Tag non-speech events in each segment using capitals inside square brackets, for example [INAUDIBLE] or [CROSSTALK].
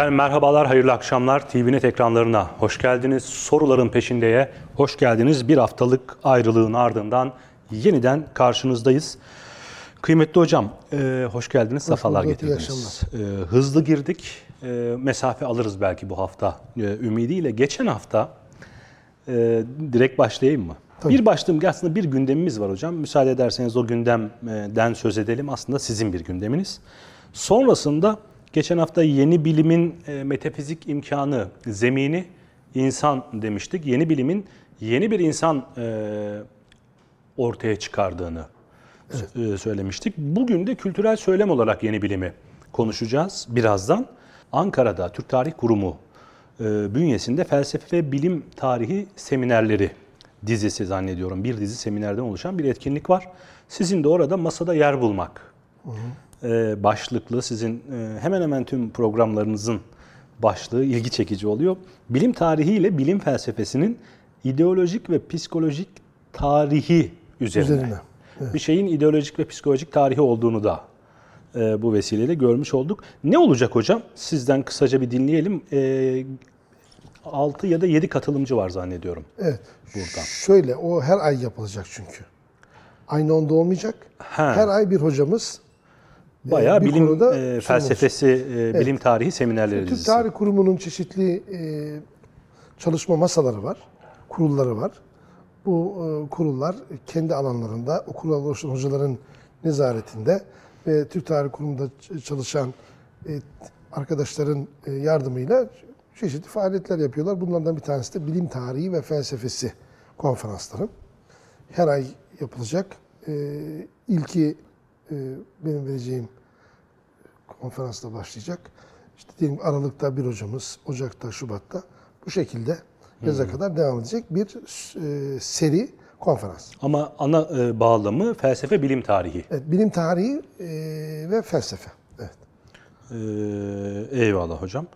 Efendim merhabalar, hayırlı akşamlar. TVNet ekranlarına hoş geldiniz. Soruların peşindeye hoş geldiniz. Bir haftalık ayrılığın ardından yeniden karşınızdayız. Kıymetli hocam, e, hoş geldiniz, sefalar bulduk, iyi getirdiniz. E, hızlı girdik, e, mesafe alırız belki bu hafta e, ümidiyle. Geçen hafta, e, direkt başlayayım mı? Bir başlığım, aslında bir gündemimiz var hocam. Müsaade ederseniz o gündemden söz edelim. Aslında sizin bir gündeminiz. Sonrasında geçen hafta yeni bilimin e, metafizik imkanı, zemini insan demiştik. Yeni bilimin yeni bir insan e, ortaya çıkardığını e, söylemiştik. Bugün de kültürel söylem olarak yeni bilimi konuşacağız birazdan. Ankara'da Türk Tarih Kurumu bünyesinde felsefe ve bilim tarihi seminerleri dizisi zannediyorum. Bir dizi seminerden oluşan bir etkinlik var. Sizin de orada masada yer bulmak e, başlıklı sizin e, hemen hemen tüm programlarınızın başlığı ilgi çekici oluyor. Bilim tarihi ile bilim felsefesinin ideolojik ve psikolojik tarihi üzerine. Üzerine, Bir şeyin ideolojik ve psikolojik tarihi olduğunu da e, bu vesileyle görmüş olduk. Ne olacak hocam? Sizden kısaca bir dinleyelim. E, 6 ya da 7 katılımcı var zannediyorum. Evet. Buradan. Şöyle o her ay yapılacak çünkü. Aynı onda olmayacak. Ha. Her ay bir hocamız Bayağı Ee, bir bilim konuda e, felsefesi, e, bilim tarihi seminerleri Türk dizisi. Tarih Kurumu'nun çeşitli e, çalışma masaları var, kurulları var. Bu e, kurullar kendi alanlarında, o kurullar oluşan hocaların nezaretinde ve Türk Tarih Kurumu'nda çalışan e, arkadaşların e, yardımıyla çeşitli faaliyetler yapıyorlar. Bunlardan bir tanesi de bilim tarihi ve felsefesi konferansları. Her ay yapılacak. E, ilki benim vereceğim konferansta başlayacak. İşte diyelim Aralık'ta bir hocamız, Ocak'ta, Şubat'ta bu şekilde yaza kadar devam edecek bir e, seri konferans. Ama ana e, bağlamı felsefe bilim tarihi. Evet, bilim tarihi e, ve felsefe. Evet. Ee, eyvallah hocam.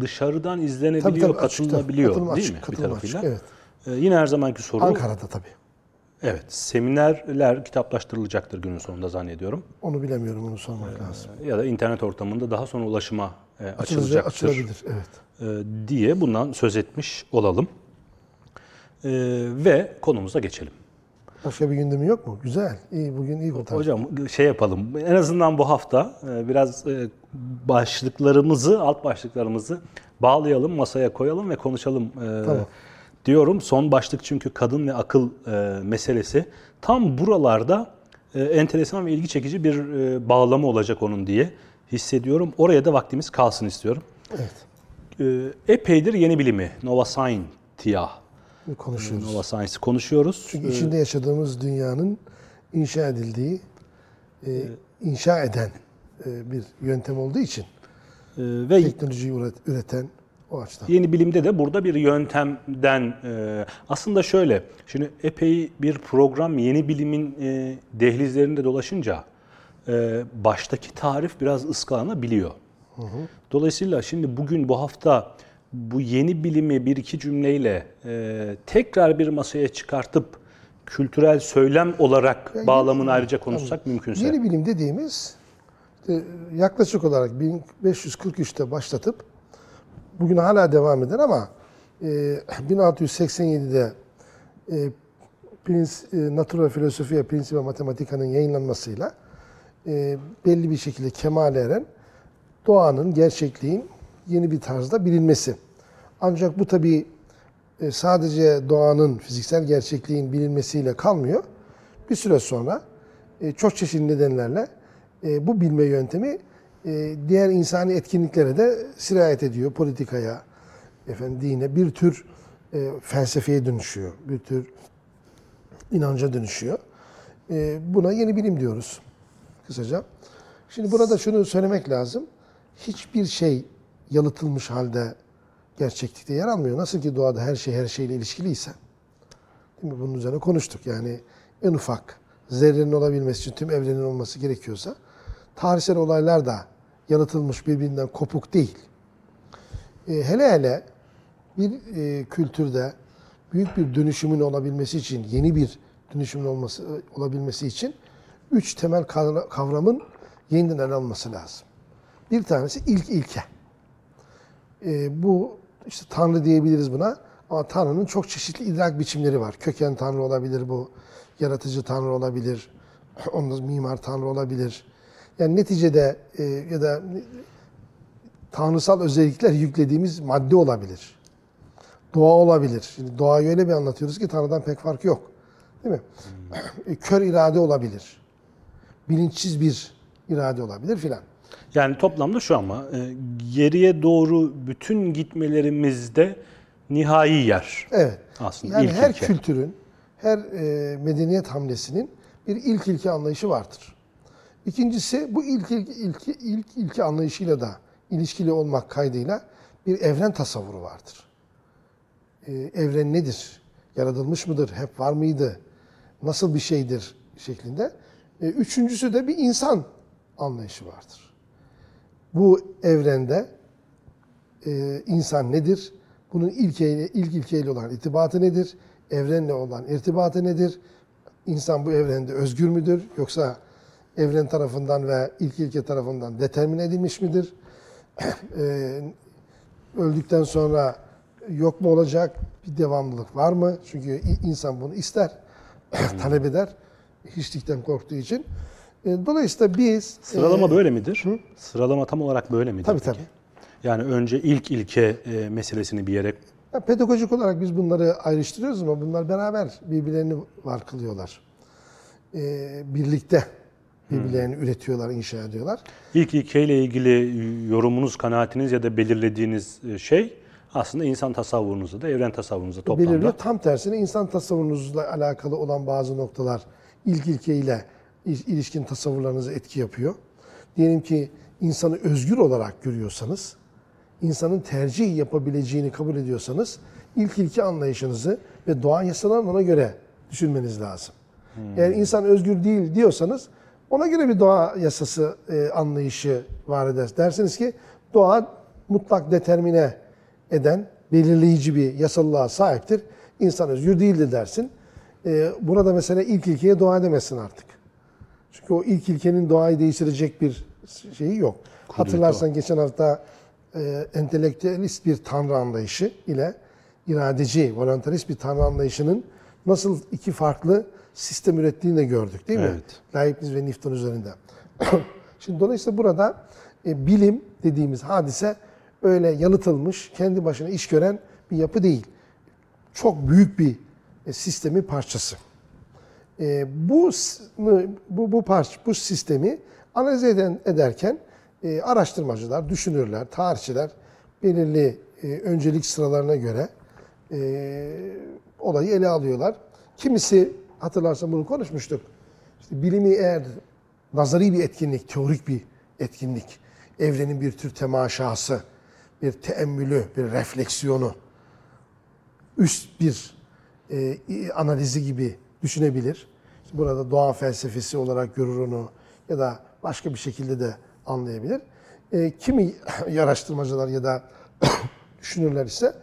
Dışarıdan izlenebiliyor, Tabii, tabii, açıkta. katılınabiliyor Katılım değil açık, mi bir katılım tarafıyla? açık, evet. Ee, yine her zamanki soru. Ankara'da tabii. Evet, seminerler kitaplaştırılacaktır günün sonunda zannediyorum. Onu bilemiyorum, onu sormak lazım. Ya da internet ortamında daha sonra ulaşıma e, Açılacak, açılacaktır açılabilir, evet. e, diye bundan söz etmiş olalım. E, ve konumuza geçelim. Başka bir gündemi yok mu? Güzel, iyi. Bugün iyi kurtardık. Hocam şey yapalım. En azından bu hafta e, biraz e, başlıklarımızı, alt başlıklarımızı bağlayalım, masaya koyalım ve konuşalım e, Tamam. Diyorum. Son başlık çünkü kadın ve akıl e, meselesi. Tam buralarda e, enteresan ve ilgi çekici bir e, bağlama olacak onun diye hissediyorum. Oraya da vaktimiz kalsın istiyorum. Evet, E, epeydir yeni bilimi, Nova Scientia, konuşuyoruz. Nova Science'ı konuşuyoruz. Çünkü içinde yaşadığımız dünyanın inşa edildiği, e, inşa eden e, bir yöntem olduğu için E, ve teknolojiyi üret- üreten o açıdan. Yeni bilimde de burada bir yöntemden e, aslında şöyle şimdi epey bir program yeni bilimin e, dehlizlerinde dolaşınca e, baştaki tarif biraz ıskalanabiliyor. Dolayısıyla şimdi bugün bu hafta bu yeni bilimi bir iki cümleyle e, tekrar bir masaya çıkartıp kültürel söylem olarak bağlamını ayrıca konuşsak mümkünse. Yeni bilim dediğimiz işte yaklaşık olarak 1543'te başlatıp bugün hala devam eden ama e, [CLEARS THROAT] 1687'de e, Prince, e, Natura Filosofia Principia Mathematica'nın yayınlanmasıyla e, belli bir şekilde kemale eren doğanın, gerçekliğin yeni bir tarzda bilinmesi. Ancak bu tabii e, sadece doğanın, fiziksel gerçekliğin bilinmesiyle kalmıyor. Bir süre sonra e, çok çeşitli nedenlerle e, bu bilme yöntemi diğer insani etkinliklere de sirayet ediyor. Politikaya, efendim dine bir tür e, felsefeye dönüşüyor. Bir tür inanca dönüşüyor. E, buna yeni bilim diyoruz kısaca. Şimdi burada şunu söylemek lazım. Hiçbir şey yalıtılmış halde gerçeklikte yer almıyor. Nasıl ki doğada her şey her şeyle ilişkiliyse. Değil mi? Bunun üzerine konuştuk. Yani en ufak zerrenin olabilmesi için tüm evrenin olması gerekiyorsa tarihsel olaylar da yaratılmış birbirinden kopuk değil. E, hele hele bir e, kültürde büyük bir dönüşümün olabilmesi için, yeni bir dönüşümün olması olabilmesi için üç temel kavra- kavramın yeniden ele alınması lazım. Bir tanesi ilk ilke. e, bu işte Tanrı diyebiliriz buna. Ama Tanrı'nın çok çeşitli idrak biçimleri var. Köken Tanrı olabilir bu, yaratıcı Tanrı olabilir, [CLEARS THROAT] ondan mimar Tanrı olabilir. Yani neticede e, ya da tanrısal özellikler yüklediğimiz madde olabilir. Doğa olabilir. Şimdi doğayı öyle bir anlatıyoruz ki Tanrı'dan pek fark yok. Değil mi? E, Kör irade olabilir. Bilinçsiz bir irade olabilir filan. Yani toplamda şu ama e, geriye doğru bütün gitmelerimizde nihai yer Evet. aslında Yani ilk her ilke. kültürün, her e, medeniyet hamlesinin bir ilk ilke anlayışı vardır. İkincisi bu ilk ilk ilki, ilk ilke anlayışıyla da ilişkili olmak kaydıyla bir evren tasavvuru vardır. E, evren nedir? Yaratılmış mıdır? Hep var mıydı? Nasıl bir şeydir? şeklinde. E, üçüncüsü de bir insan anlayışı vardır. Bu evrende e, insan nedir? Bunun ilkeyle, ilk ilkeyle olan irtibatı nedir? Evrenle olan irtibatı nedir? İnsan bu evrende özgür müdür? Yoksa evren tarafından ve ilk ilke tarafından determin edilmiş midir? [CLEARS THROAT] E, öldükten sonra yok mu olacak? Bir devamlılık var mı? Çünkü insan bunu ister, [CLEARS THROAT] talep eder. Hiçlikten korktuğu için. E, dolayısıyla biz... Sıralama e, böyle midir? Sıralama tam olarak böyle midir? Tabii peki? tabii. Yani önce ilk ilke e, meselesini bir yere Ya pedagojik olarak biz bunları ayrıştırıyoruz ama bunlar beraber birbirlerini var kılıyorlar. Ee, birlikte birbirlerini üretiyorlar, inşa ediyorlar. ilk ilkeyle ilgili yorumunuz, kanaatiniz ya da belirlediğiniz e, şey aslında insan tasavvurunuzda da evren tasavvurunuzda toplamda. Belirliyor. Tam tersine insan tasavvurunuzla alakalı olan bazı noktalar ilk ilkeyle il- ilişkin tasavvurlarınıza etki yapıyor. Diyelim ki insanı özgür olarak görüyorsanız, insanın tercih yapabileceğini kabul ediyorsanız ilk ilke anlayışınızı ve doğa yasalarına ona göre düşünmeniz lazım. Eğer insan özgür değil diyorsanız ona göre bir doğa yasası e, anlayışı var eder. Dersiniz ki doğa mutlak determine eden belirleyici bir yasallığa sahiptir. İnsan özgür değildir dersin. E, burada mesela ilk ilkeye doğa demezsin artık. Çünkü o ilk ilkenin doğayı değiştirecek bir şeyi yok. Hatırlarsan geçen hafta e, entelektüelist bir tanrı anlayışı ile iradeci, voluntarist bir tanrı anlayışının nasıl iki farklı sistem ürettiğini de gördük değil mi? Evet. Leibniz ve Newton üzerinden. [CLEARS THROAT] Şimdi dolayısıyla burada e, bilim dediğimiz hadise öyle yalıtılmış, kendi başına iş gören bir yapı değil. Çok büyük bir e, sistemin parçası. E, bu bu bu parça bu sistemi analiz eden, ederken e, araştırmacılar, düşünürler, tarihçiler belirli e, öncelik sıralarına göre e, olayı ele alıyorlar. Kimisi hatırlarsan bunu konuşmuştuk. İşte bilimi eğer nazari bir etkinlik, teorik bir etkinlik, evrenin bir tür temaşası, bir teemmülü, bir refleksiyonu, üst bir e, analizi gibi düşünebilir. İşte burada doğa felsefesi olarak görür onu ya da başka bir şekilde de anlayabilir. E, kimi [LAUGHS] araştırmacılar ya da [COUGHS] düşünürler ise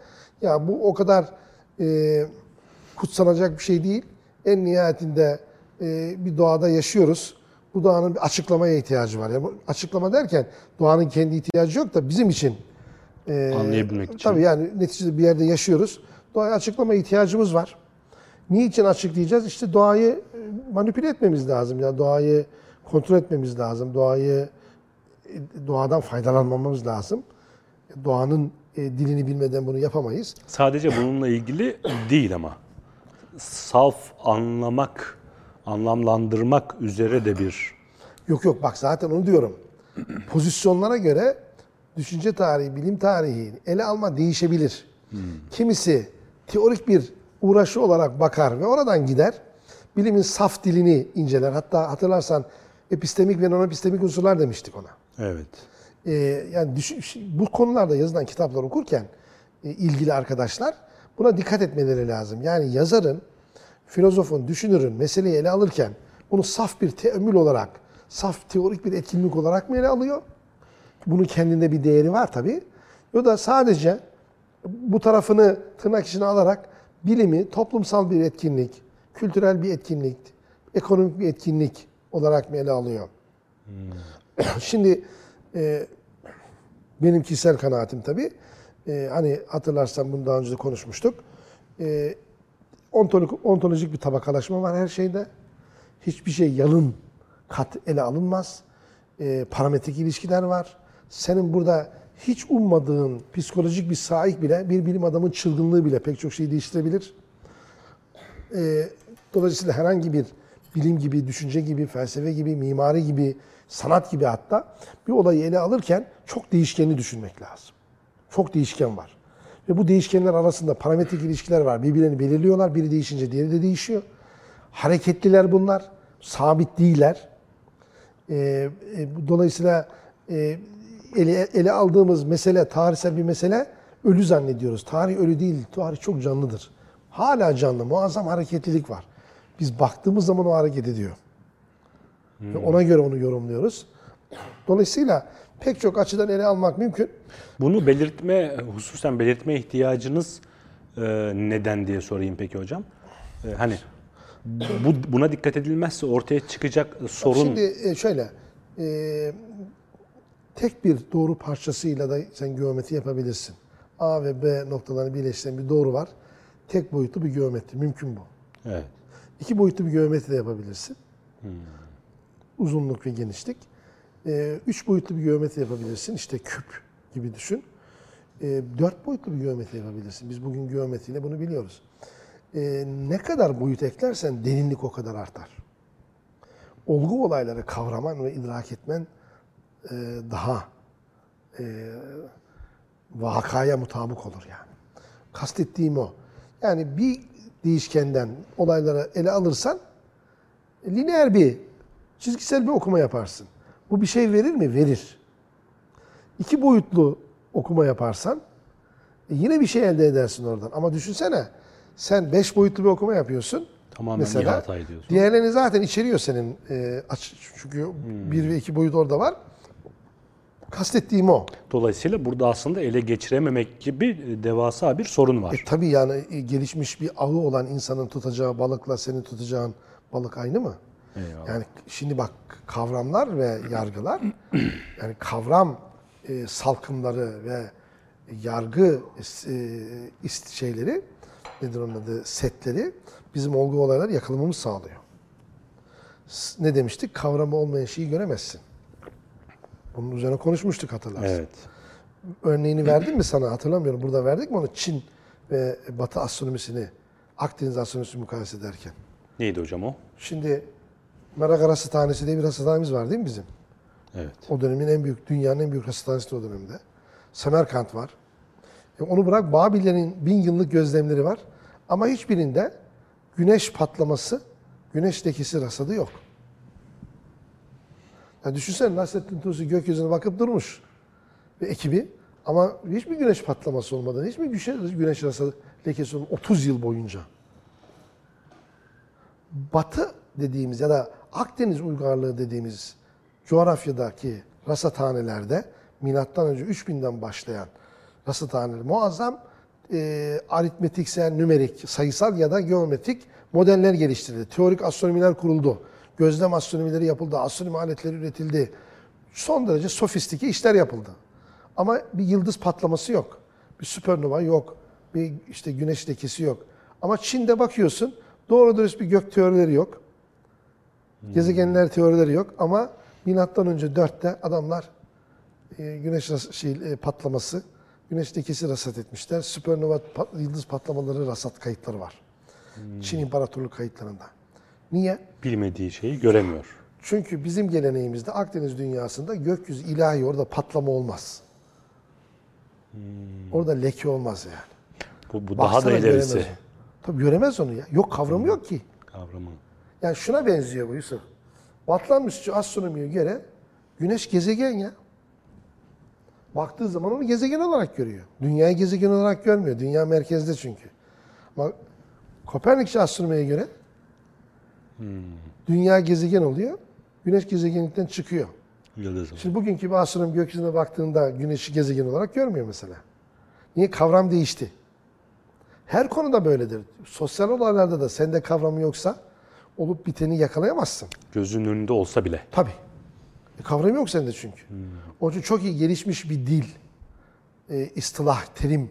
ya bu o kadar e, kutsanacak bir şey değil. En nihayetinde e, bir doğada yaşıyoruz. Bu doğanın bir açıklamaya ihtiyacı var. Yani açıklama derken doğanın kendi ihtiyacı yok da bizim için e, Anlayabilmek için. Tabii yani neticede bir yerde yaşıyoruz. Doğaya açıklama ihtiyacımız var. Niçin açıklayacağız? İşte doğayı e, manipüle etmemiz lazım. Yani doğayı kontrol etmemiz lazım. Doğayı doğadan faydalanmamız lazım. Doğanın dilini bilmeden bunu yapamayız. Sadece bununla ilgili değil ama. Saf anlamak, anlamlandırmak üzere de bir Yok yok bak zaten onu diyorum. Pozisyonlara göre düşünce tarihi, bilim tarihi ele alma değişebilir. Kimisi teorik bir uğraşı olarak bakar ve oradan gider. Bilimin saf dilini inceler. Hatta hatırlarsan epistemik ve non-epistemik unsurlar demiştik ona. evet. Ee, yani düşün- bu konularda yazılan kitaplar okurken e, ilgili arkadaşlar buna dikkat etmeleri lazım. Yani yazarın, filozofun, düşünürün meseleyi ele alırken bunu saf bir teemmül olarak, saf teorik bir etkinlik olarak mı ele alıyor? Bunun kendinde bir değeri var tabii. Ya da sadece bu tarafını tırnak içine alarak bilimi toplumsal bir etkinlik, kültürel bir etkinlik, ekonomik bir etkinlik olarak mı ele alıyor? [CLEARS THROAT] Şimdi e, benim kişisel kanaatim tabii. E, hani hatırlarsan bunu daha önce de konuşmuştuk. E, ontolojik, ontolojik bir tabakalaşma var her şeyde. Hiçbir şey yalın kat ele alınmaz. E, parametrik ilişkiler var. Senin burada hiç ummadığın psikolojik bir sahip bile, bir bilim adamın çılgınlığı bile pek çok şeyi değiştirebilir. E, dolayısıyla herhangi bir bilim gibi, düşünce gibi, felsefe gibi, mimari gibi, sanat gibi hatta bir olayı ele alırken çok değişkenli düşünmek lazım. Çok değişken var. Ve bu değişkenler arasında parametrik ilişkiler var. Birbirlerini belirliyorlar. Biri değişince diğeri de değişiyor. Hareketliler bunlar. Sabit değiller. Ee, e, dolayısıyla e, ele, ele aldığımız mesele, tarihsel bir mesele ölü zannediyoruz. Tarih ölü değil, tarih çok canlıdır. Hala canlı, muazzam hareketlilik var. Biz baktığımız zaman o hareket ediyor. Ve ona göre onu yorumluyoruz. Dolayısıyla pek çok açıdan ele almak mümkün. Bunu belirtme, hususen belirtme ihtiyacınız e, neden diye sorayım peki hocam. E, hani bu buna dikkat edilmezse ortaya çıkacak sorun Şimdi e, şöyle, e, tek bir doğru parçasıyla da sen geometri yapabilirsin. A ve B noktalarını birleştiren bir doğru var. Tek boyutlu bir geometri, mümkün bu. evet. İki boyutlu bir geometri de yapabilirsin. Uzunluk ve genişlik. Ee, üç boyutlu bir geometri yapabilirsin. İşte küp gibi düşün. Ee, dört boyutlu bir geometri yapabilirsin. Biz bugün geometriyle bunu biliyoruz. Ee, ne kadar boyut eklersen derinlik o kadar artar. Olgu olayları kavraman ve idrak etmen e, daha e, vakaya mutabık olur yani. Kastettiğim o. Yani bir değişkenden olayları ele alırsan e, lineer bir, çizgisel bir okuma yaparsın. Bu bir şey verir mi? Verir. İki boyutlu okuma yaparsan e, yine bir şey elde edersin oradan. Ama düşünsene sen beş boyutlu bir okuma yapıyorsun. Tamamen mesela. ihata ediyorsun. Diğerlerini zaten içeriyor senin. E, aç, çünkü bir ve iki boyut orada var. Kastettiğim o. Dolayısıyla burada aslında ele geçirememek gibi devasa bir sorun var. E tabii yani e, gelişmiş bir ağı olan insanın tutacağı balıkla senin tutacağın balık aynı mı? Eyvallah. Yani şimdi bak kavramlar ve yargılar yani kavram e, salkımları ve yargı e, ist şeyleri nedir onun adı setleri bizim olgu olayları yakalamamız sağlıyor. Ne demiştik? Kavramı olmayan şeyi göremezsin. Bunun üzerine konuşmuştuk hatırlarsın. Evet. Örneğini verdim mi sana hatırlamıyorum. Burada verdik mi onu Çin ve Batı astronomisini Akdeniz astronomisini mukayese ederken. Neydi hocam o? Şimdi Merak Rasathanesi diye bir rasathanemiz var değil mi bizim? Evet. O dönemin en büyük, dünyanın en büyük rasathanesi de o dönemde. Semerkant var. E onu bırak Babillerin bin yıllık gözlemleri var. Ama hiçbirinde güneş patlaması, güneş lekesi rasadı yok. Ya düşünsene Nasrettin Tusi gökyüzüne bakıp durmuş ve ekibi ama hiçbir güneş patlaması olmadan, hiçbir güneş, güneş rasadı lekesi olmadan 30 yıl boyunca. Batı dediğimiz ya da Akdeniz uygarlığı dediğimiz coğrafyadaki rasathanelerde milattan önce 3000'den başlayan rasathaneler muazzam e, aritmetiksel, nümerik, sayısal ya da geometrik modeller geliştirildi. Teorik astronomiler kuruldu. Gözlem astronomileri yapıldı. Astronomi aletleri üretildi. Son derece sofistike işler yapıldı. Ama bir yıldız patlaması yok. Bir süpernova yok. Bir işte güneş lekesi yok. Ama Çin'de bakıyorsun doğru dürüst bir gök teorileri yok. Gezegenler teorileri yok ama milattan önce 4'te adamlar e, güneş şey, e, patlaması, güneş lekesi rasat etmişler. Süpernova pat- yıldız patlamaları rasat kayıtları var. Çin İmparatorluk kayıtlarında. Niye? Bilmediği şeyi göremiyor. Çünkü bizim geleneğimizde Akdeniz dünyasında gökyüzü ilahi orada patlama olmaz. Orada leke olmaz yani. Bu, bu daha da ilerisi göremez. Tabii göremez onu ya. Yok kavramı yok ki. kavramı. Yani şuna benziyor bu Yusuf. Batlanmışçı astronomiye göre güneş gezegen ya. Baktığı zaman onu gezegen olarak görüyor. Dünyayı gezegen olarak görmüyor. Dünya merkezde çünkü. Ama Kopernikçi astronomiye göre dünya gezegen oluyor. Güneş gezegenlikten çıkıyor. Şimdi bugünkü bir astronom gökyüzüne baktığında güneşi gezegen olarak görmüyor mesela. Niye? Kavram değişti. Her konuda böyledir. Sosyal olaylarda da sende kavramı yoksa olup biteni yakalayamazsın. Gözünün önünde olsa bile. Tabii. E, kavramı yok sende çünkü. Onun için çok iyi gelişmiş bir dil e, istilah, terim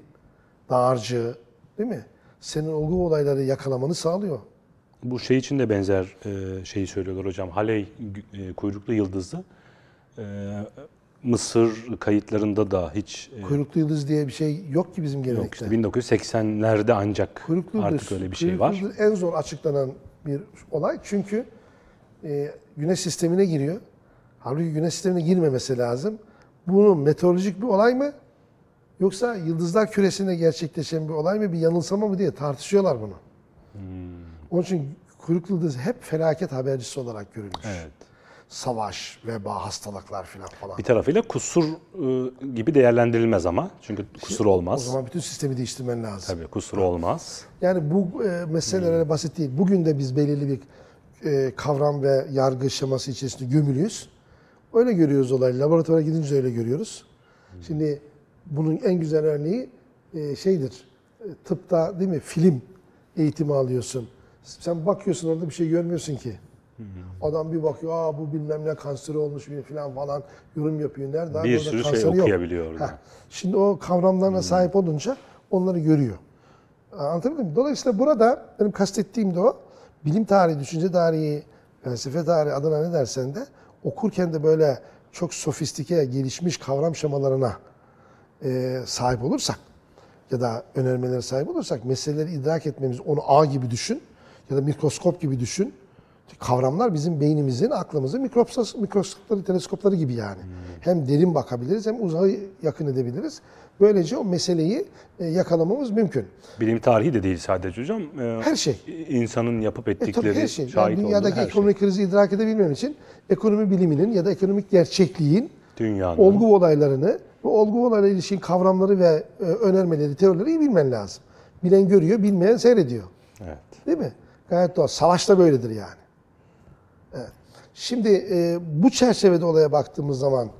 dağarcığı değil mi? Senin olgu olayları yakalamanı sağlıyor. Bu şey için de benzer e, şeyi söylüyorlar hocam. Haley e, kuyruklu yıldızı e, Mısır kayıtlarında da hiç e, Kuyruklu yıldız diye bir şey yok ki bizim gelenekte. yok işte 1980'lerde ancak Kuyruklu artık yıldız- öyle bir şey var. en zor açıklanan bir olay çünkü e, güneş sistemine giriyor. Halbuki güneş sistemine girmemesi lazım. Bunun meteorolojik bir olay mı? Yoksa yıldızlar küresinde gerçekleşen bir olay mı, bir yanılsama mı diye tartışıyorlar bunu. Hmm. Onun için kuyruklu yıldız hep felaket habercisi olarak görülmüş. Evet. Savaş, veba, hastalıklar falan falan. Bir tarafıyla kusur e, gibi değerlendirilmez ama. Çünkü kusur O olmaz. zaman bütün sistemi değiştirmen lazım. Tabii kusur olmaz. Yani bu e, meseleler öyle basit değil. Bugün de biz belirli bir e, kavram ve yargı şeması içerisinde gömülüyüz. Öyle görüyoruz olayı. Laboratuvara gidince öyle görüyoruz. Şimdi bunun en güzel örneği e, şeydir. E, tıpta değil mi? Film eğitimi alıyorsun. Sen bakıyorsun orada bir şey görmüyorsun ki. Adam bir bakıyor, aa bu bilmem ne kanseri olmuş bir falan falan yorum yapıyor. Nerede? Bir Orada sürü şey okuyabiliyor orada. Şimdi o kavramlarına sahip olunca onları görüyor. Anlatabildim mi? Dolayısıyla burada benim kastettiğim de o. Bilim tarihi, düşünce tarihi, felsefe tarihi adına ne dersen de okurken de böyle çok sofistike, gelişmiş kavram şemalarına e, sahip olursak ya da önermelere sahip olursak meseleleri idrak etmemiz, onu ağ gibi düşün ya da mikroskop gibi düşün. Kavramlar bizim beynimizin, aklımızın mikroskop, mikroskopları, teleskopları gibi yani. Hem derin bakabiliriz hem uzağı yakın edebiliriz. Böylece o meseleyi e, yakalamamız mümkün. Bilim tarihi de değil sadece hocam. E, Her şey. insanın yapıp E ettikleri, tabii her şey. Yani şahit dünyadaki her şey. ekonomik krizi idrak edebilmem için ekonomi biliminin ya da ekonomik gerçekliğin Dünyanın. olgu olaylarını, bu olgu olaylarına ilişkin kavramları ve e, önermeleri, teorileri bilmen lazım. Bilen görüyor, bilmeyen seyrediyor. Evet. Değil mi? Gayet doğal. Savaşta böyledir yani. Evet. Şimdi e, bu çerçevede olaya baktığımız zaman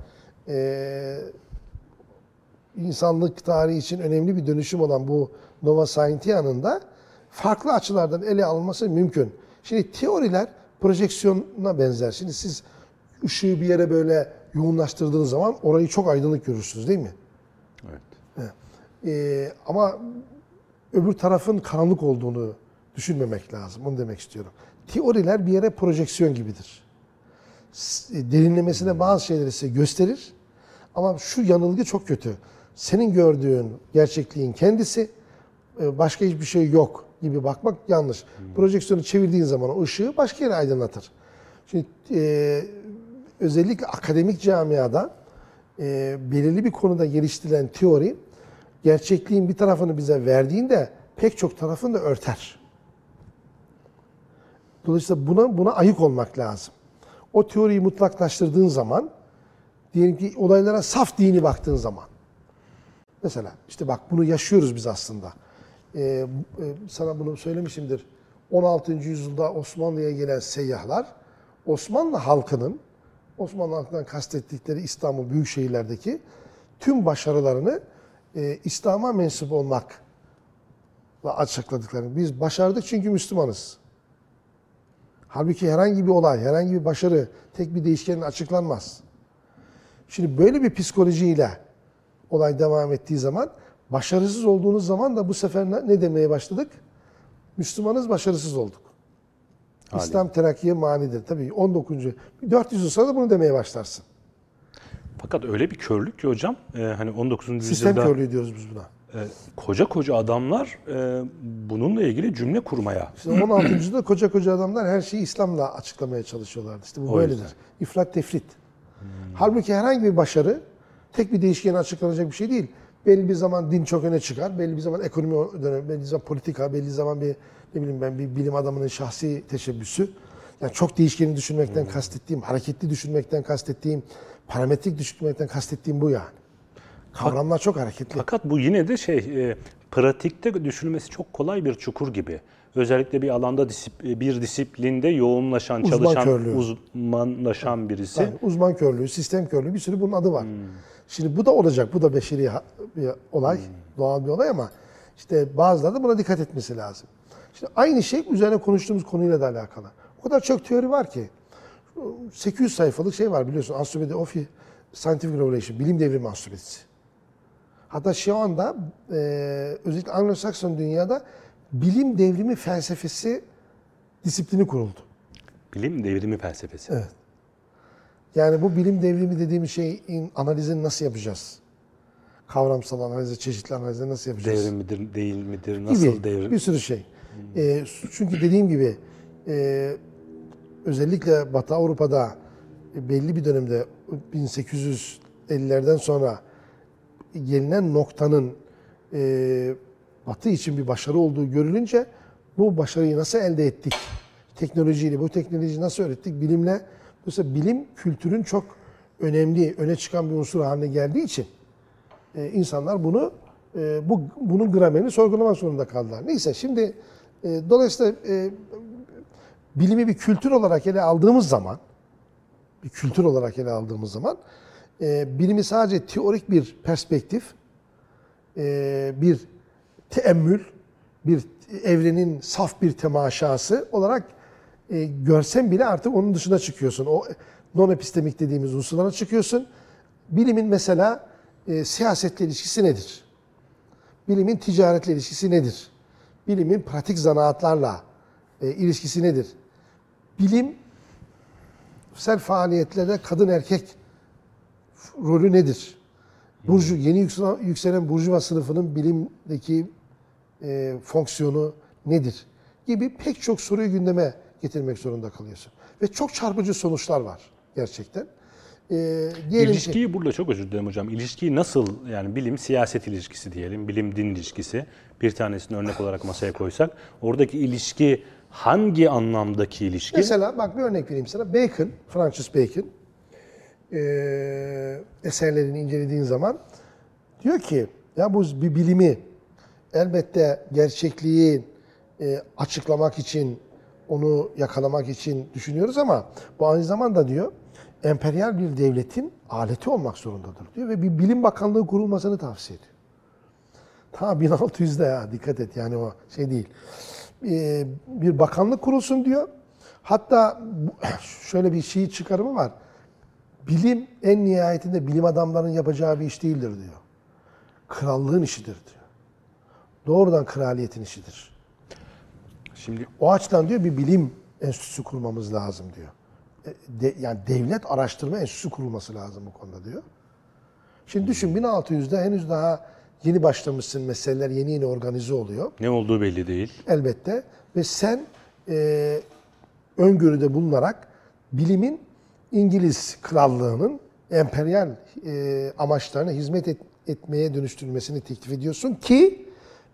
e, insanlık tarihi için önemli bir dönüşüm olan bu Nova Scientia'nın da farklı açılardan ele alınması mümkün. Şimdi teoriler projeksiyona benzer. Şimdi siz ışığı bir yere böyle yoğunlaştırdığınız zaman orayı çok aydınlık görürsünüz değil mi? Evet. Ee, ama öbür tarafın karanlık olduğunu düşünmemek lazım. Onu demek istiyorum. Teoriler bir yere projeksiyon gibidir. E, Derinlemesine bazı şeyleri size gösterir. Ama şu yanılgı çok kötü. Senin gördüğün gerçekliğin kendisi, e, başka hiçbir şey yok gibi bakmak yanlış. Projeksiyonu çevirdiğin zaman o ışığı başka yere aydınlatır. Şimdi e, özellikle akademik camiada e, belirli bir konuda geliştirilen teori gerçekliğin bir tarafını bize verdiğinde pek çok tarafını da örter. Dolayısıyla buna buna ayık olmak lazım. O teoriyi mutlaklaştırdığın zaman diyelim ki olaylara saf dini baktığın zaman mesela işte bak bunu yaşıyoruz biz aslında. Ee, e, sana bunu söylemişimdir. 16. yüzyılda Osmanlı'ya gelen seyyahlar Osmanlı halkının Osmanlı halkından kastettikleri İstanbul büyük şehirlerdeki tüm başarılarını e, İslam'a mensup olmakla açıkladıklarını. Biz başardık çünkü Müslümanız. Halbuki herhangi bir olay, herhangi bir başarı tek bir değişkenin açıklanmaz. Şimdi böyle bir psikolojiyle olay devam ettiği zaman başarısız olduğunuz zaman da bu sefer ne demeye başladık? Müslümanız başarısız olduk. Haliyle. İslam terakkiye manidir. Tabii 19. 400 yıl sonra da bunu demeye başlarsın. Fakat öyle bir körlük ki hocam, e, hani 19. Sistem yüzyılda körlüğü diyoruz biz buna. E, koca koca adamlar e, bununla ilgili cümle kurmaya. İşte 16. yüzyılda koca koca adamlar her şeyi İslam'la açıklamaya çalışıyorlardı. İşte bu O böyledir. yüzden. Hmm. İfrat tefrit. Halbuki herhangi bir başarı tek bir değişkene açıklanacak bir şey değil. Belli bir zaman din çok öne çıkar, belli bir zaman ekonomi dönemi, belli bir zaman politika, belli bir zaman bir ne bileyim ben bir bilim adamının şahsi teşebbüsü. Yani çok değişkeni düşünmekten Hmm. kastettiğim, hareketli düşünmekten kastettiğim, parametrik düşünmekten kastettiğim bu yani. Kavramlar çok hareketli. Fakat bu yine de şey, e, pratikte düşünülmesi çok kolay bir çukur gibi. Özellikle bir alanda disip- bir disiplinde yoğunlaşan, Uzman çalışan, körlüğü. uzmanlaşan birisi. Yani uzman körlüğü, sistem körlüğü bir sürü bunun adı var. Hmm. Şimdi bu da olacak. Bu da beşeri bir olay, Hmm. doğal bir olay ama işte bazıları da buna dikkat etmesi lazım. Şimdi aynı şey üzerine konuştuğumuz konuyla da alakalı. O kadar çok teori var ki. 800 sayfalık şey var biliyorsun. Ansiklopedi of Scientific Revelation, bilim devrimi ansiklopedisi. Hatta şu anda e, özellikle Anglo-Sakson dünyada bilim devrimi felsefesi disiplini kuruldu. Bilim devrimi felsefesi. Evet. Yani bu bilim devrimi dediğimiz şeyin analizini nasıl yapacağız? Kavramsal analizi, çeşitli analizi nasıl yapacağız? Devrim midir, değil midir, nasıl gibi devrim? bir sürü şey. Ee, çünkü dediğim gibi e, özellikle Batı Avrupa'da e, belli bir dönemde 1850'lerden sonra gelinen noktanın e, Batı için bir başarı olduğu görülünce bu başarıyı nasıl elde ettik? Teknolojiyle, bu teknolojiyi nasıl öğrettik? Bilimle. Dolayısıyla bilim kültürün çok önemli, öne çıkan bir unsur haline geldiği için e, insanlar bunu e, bu bunun gramerini sorgulamak zorunda kaldılar. Neyse şimdi e, dolayısıyla e, bilimi bir kültür olarak ele aldığımız zaman bir kültür olarak ele aldığımız zaman e, bilimi sadece teorik bir perspektif, e, bir teemmül, bir evrenin saf bir temaşası olarak e, görsen bile artık onun dışına çıkıyorsun. O non epistemik dediğimiz unsurlara çıkıyorsun. Bilimin mesela e, siyasetle ilişkisi nedir? Bilimin ticaretle ilişkisi nedir? Bilimin pratik zanaatlarla e, ilişkisi nedir? Bilim sel faaliyetlerde kadın erkek rolü nedir? Burcu yeni yükselen, yükselen burjuva sınıfının bilimdeki e, fonksiyonu nedir? Gibi pek çok soruyu gündeme getirmek zorunda kalıyorsun. Ve çok çarpıcı sonuçlar var gerçekten. E, diyelim ki- İlişkiyi burada çok özür dilerim hocam. İlişkiyi nasıl yani bilim siyaset ilişkisi diyelim, bilim din ilişkisi bir tanesini örnek olarak masaya koysak oradaki ilişki hangi anlamdaki ilişki? Mesela bak bir örnek vereyim sana. Bacon, Francis Bacon eee, eserlerini incelediğin zaman diyor ki ya bu bir bilimi elbette gerçekliği eee, açıklamak için onu yakalamak için düşünüyoruz ama bu aynı zamanda diyor emperyal bir devletin aleti olmak zorundadır diyor ve bir bilim bakanlığı kurulmasını tavsiye ediyor. Ta 1600'de ya dikkat et yani o şey değil. Ee, bir bakanlık kurulsun diyor. Hatta [CLEARS THROAT] şöyle bir şey çıkarımı var. Bilim en nihayetinde bilim adamlarının yapacağı bir iş değildir diyor. Krallığın işidir diyor. Doğrudan kraliyetin işidir. Şimdi O açıdan diyor bir bilim enstitüsü kurmamız lazım diyor. E, de- yani devlet araştırma enstitüsü kurulması lazım bu konuda diyor. Şimdi düşün 1600'de henüz daha yeni başlamışsın meseleler yeni yeni organize oluyor ne olduğu belli değil. elbette ve sen e, öngörüde bulunarak bilimin İngiliz krallığının emperyal e, amaçlarına hizmet et- etmeye dönüştürülmesini teklif ediyorsun ki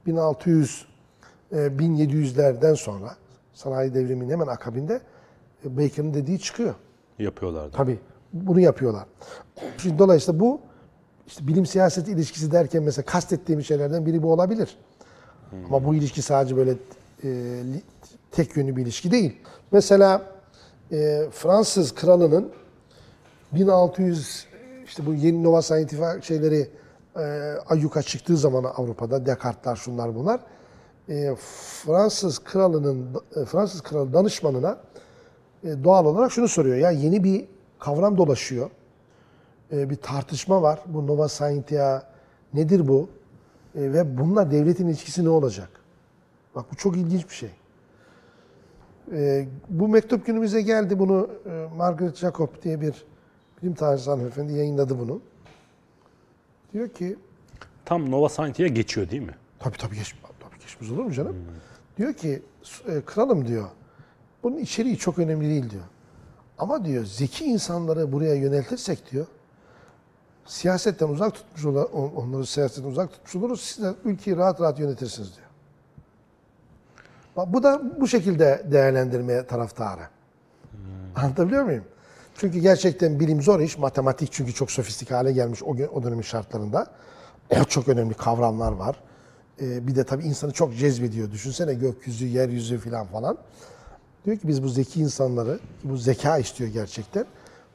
1600 e, 1700'lerden sonra sanayi devriminin hemen akabinde e, Bacon'ın dediği çıkıyor. Yapıyorlardı. Tabii bunu yapıyorlar. Şimdi dolayısıyla bu işte bilim siyaset ilişkisi derken mesela kastettiğim şeylerden biri bu olabilir. Ama bu ilişki sadece böyle e, tek yönlü bir ilişki değil. Mesela e, Fransız kralının 1600 işte bu yeni Nova Scientific şeyleri e, ayyuka çıktığı zaman Avrupa'da Descartes'ler şunlar bunlar e, Fransız kralının e, Fransız kralı danışmanına e, doğal olarak şunu soruyor. Ya yeni bir kavram dolaşıyor. E, bir tartışma var. Bu Nova Scientia nedir bu? E, ve bununla devletin ilişkisi ne olacak? Bak bu çok ilginç bir şey. E, bu mektup günümüze geldi. Bunu e, Margaret Jacob diye bir bilim tarihçisi hanımefendi yayınladı bunu. Diyor ki Tam Nova Scientia'ya geçiyor değil mi? Tabii tabii geç, tabii geçmez olur mu canım? Diyor ki e, kralım diyor. Bunun içeriği çok önemli değil diyor. Ama diyor zeki insanları buraya yöneltirsek diyor siyasetten uzak tutmuş onları siyasetten uzak tutmuş oluruz. Siz de ülkeyi rahat rahat yönetirsiniz diyor. Bu da bu şekilde değerlendirmeye taraftarı. Anlatabiliyor muyum? Çünkü gerçekten bilim zor iş. Matematik çünkü çok sofistik hale gelmiş o, o dönemin şartlarında. Çok önemli kavramlar var. Ee, bir de tabii insanı çok cezbediyor. Düşünsene gökyüzü, yeryüzü falan falan. Diyor ki biz bu zeki insanları, bu zeka istiyor gerçekten.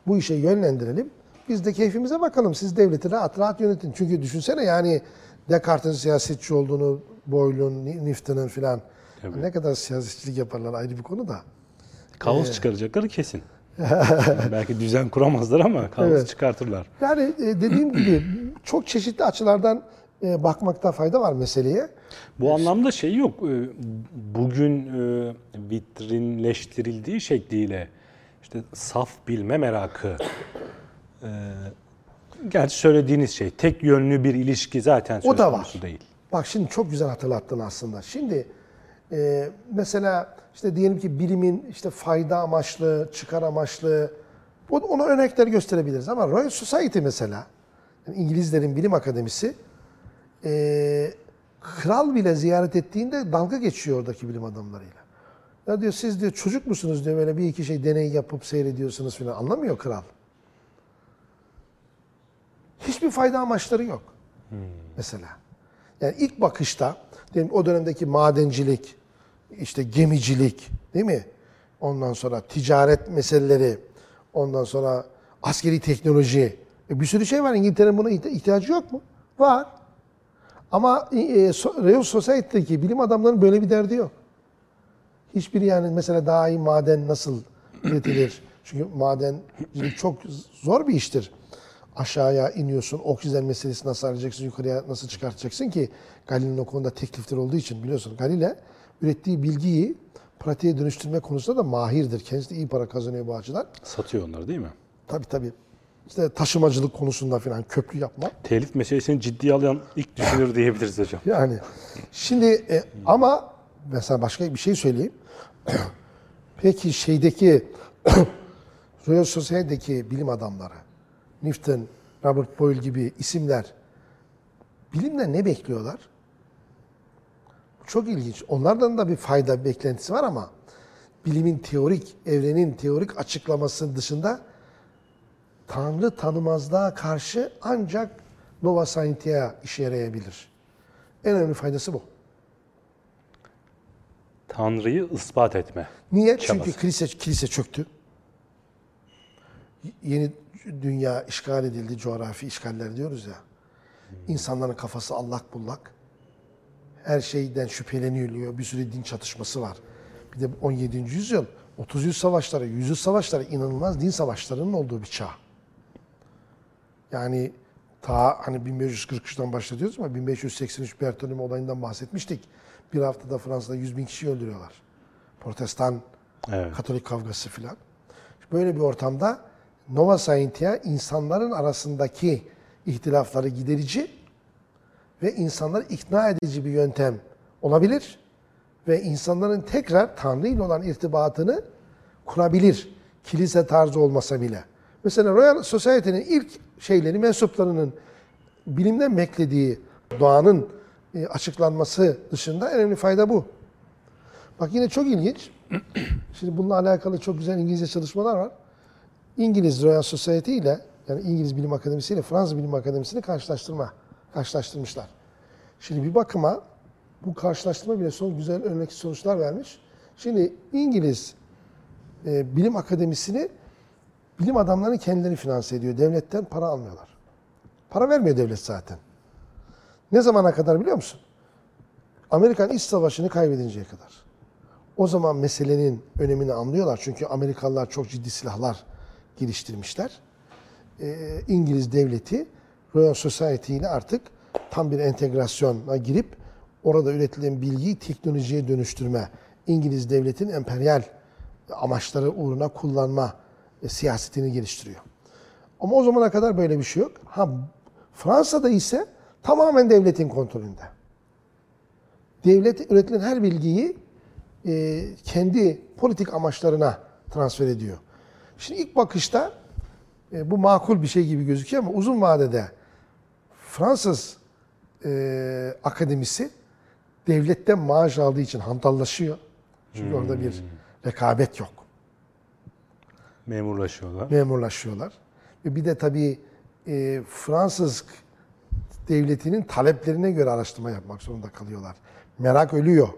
Bu işe yönlendirelim. Biz de keyfimize bakalım. Siz devleti rahat rahat yönetin. Çünkü düşünsene yani Descartes'in siyasetçi olduğunu, Boyle'un, Newton'un filan. Ne kadar siyasetçilik yaparlar ayrı bir konu da. Kaos çıkaracakları kesin. [LAUGHS] Belki düzen kuramazlar ama kaos Evet. çıkartırlar. Yani e, dediğim gibi çok çeşitli açılardan e, bakmakta fayda var meseleye. Bu anlamda şey yok. Ee, Bugün e, vitrinleştirildiği şekliyle işte saf bilme merakı. e, Gerçi söylediğiniz şey tek yönlü bir ilişki zaten söz O da var. değil. Bak şimdi çok güzel hatırlattın aslında. Şimdi e, mesela işte diyelim ki bilimin işte fayda amaçlı, çıkar amaçlı ona örnekler gösterebiliriz. Ama Royal Society mesela yani İngilizlerin bilim akademisi e, kral bile ziyaret ettiğinde dalga geçiyor oradaki bilim adamlarıyla. Ya diyor siz diyor çocuk musunuz diyor böyle bir iki şey deney yapıp seyrediyorsunuz falan anlamıyor kral. Hiçbir fayda amaçları yok. Mesela. Yani ilk bakışta diyelim o dönemdeki madencilik, işte gemicilik değil mi? Ondan sonra ticaret meseleleri, ondan sonra askeri teknoloji. E bir sürü şey var. İngiltere'nin buna ihti- ihtiyacı yok mu? Var. Ama e, so- Royal Society'deki bilim adamlarının böyle bir derdi yok. Hiçbiri yani mesela daha iyi maden nasıl üretilir? Çünkü madencilik çok zor bir iştir. Aşağıya iniyorsun, oksijen meselesi nasıl arayacaksın, yukarıya nasıl çıkartacaksın ki Galile'nin o konuda teklifleri olduğu için biliyorsun. Galile ürettiği bilgiyi pratiğe dönüştürme konusunda da mahirdir. Kendisi de iyi para kazanıyor bu açıdan. Satıyor onları değil mi? Tabii tabii. İşte taşımacılık konusunda falan köprü yapma. Telif meselesini ciddiye alan ilk düşünür [LAUGHS] diyebiliriz hocam. Yani şimdi e, ama mesela başka bir şey söyleyeyim. [CLEARS THROAT] Peki şeydeki [CLEARS THROAT] Royal Society'deki bilim adamları, Newton, Robert Boyle gibi isimler bilimden ne bekliyorlar? Çok ilginç. Onlardan da bir fayda beklentisi var ama bilimin teorik, evrenin teorik açıklaması dışında Tanrı tanımazlığa karşı ancak Nova Scientia işe yarayabilir. En önemli faydası bu. Tanrı'yı ispat etme. Niye? Çabası. Çünkü kilise, kilise çöktü. Yeni dünya işgal edildi, coğrafi işgaller diyoruz ya. İnsanların kafası allak bullak. Her şeyden şüpheleniyor. Bir sürü din çatışması var. Bir de 17. yüzyıl, 30 yüz savaşları, yüzyıl savaşları inanılmaz din savaşlarının olduğu bir çağ. Yani ta hani 1543'ten başlatıyoruz ama 1583 Bertolome olayından bahsetmiştik. Bir haftada Fransa'da 100 bin kişi öldürüyorlar. Protestan Evet. Katolik kavgası filan. Böyle bir ortamda Nova Scientia insanların arasındaki ihtilafları giderici ve insanları ikna edici bir yöntem olabilir ve insanların tekrar Tanrı ile olan irtibatını kurabilir. Kilise tarzı olmasa bile. Mesela Royal Society'nin ilk şeyleri, mensuplarının bilimden beklediği doğanın e, açıklanması dışında en önemli fayda bu. Bak yine çok ilginç. [CLEARS THROAT] Şimdi bununla alakalı çok güzel İngilizce çalışmalar var. İngiliz Royal Society ile yani İngiliz Bilim Akademisi ile Fransız Bilim Akademisi'ni karşılaştırma, karşılaştırmışlar. Şimdi bir bakıma bu karşılaştırma bile son güzel örnek sonuçlar vermiş. Şimdi İngiliz e, Bilim Akademisi'ni bilim adamları kendileri finanse ediyor. Devletten para almıyorlar. Para vermiyor devlet zaten. Ne zamana kadar biliyor musun? Amerikan İç Savaşı'nı kaybedinceye kadar. O zaman meselenin önemini anlıyorlar. Çünkü Amerikalılar çok ciddi silahlar geliştirmişler. Ee, İngiliz devleti Royal Society ile artık tam bir entegrasyona girip orada üretilen bilgiyi teknolojiye dönüştürme, İngiliz devletin emperyal amaçları uğruna kullanma e, siyasetini geliştiriyor. Ama o zamana kadar böyle bir şey yok. Ha Fransa'da ise tamamen devletin kontrolünde. Devlet üretilen her bilgiyi e, kendi politik amaçlarına transfer ediyor. Şimdi ilk bakışta e, bu makul bir şey gibi gözüküyor ama uzun vadede Fransız e, akademisi devletten maaş aldığı için hantallaşıyor. Çünkü orada bir rekabet yok. Memurlaşıyorlar. Memurlaşıyorlar. Ve bir de tabii e, Fransız devletinin taleplerine göre araştırma yapmak zorunda kalıyorlar. Merak ölüyor.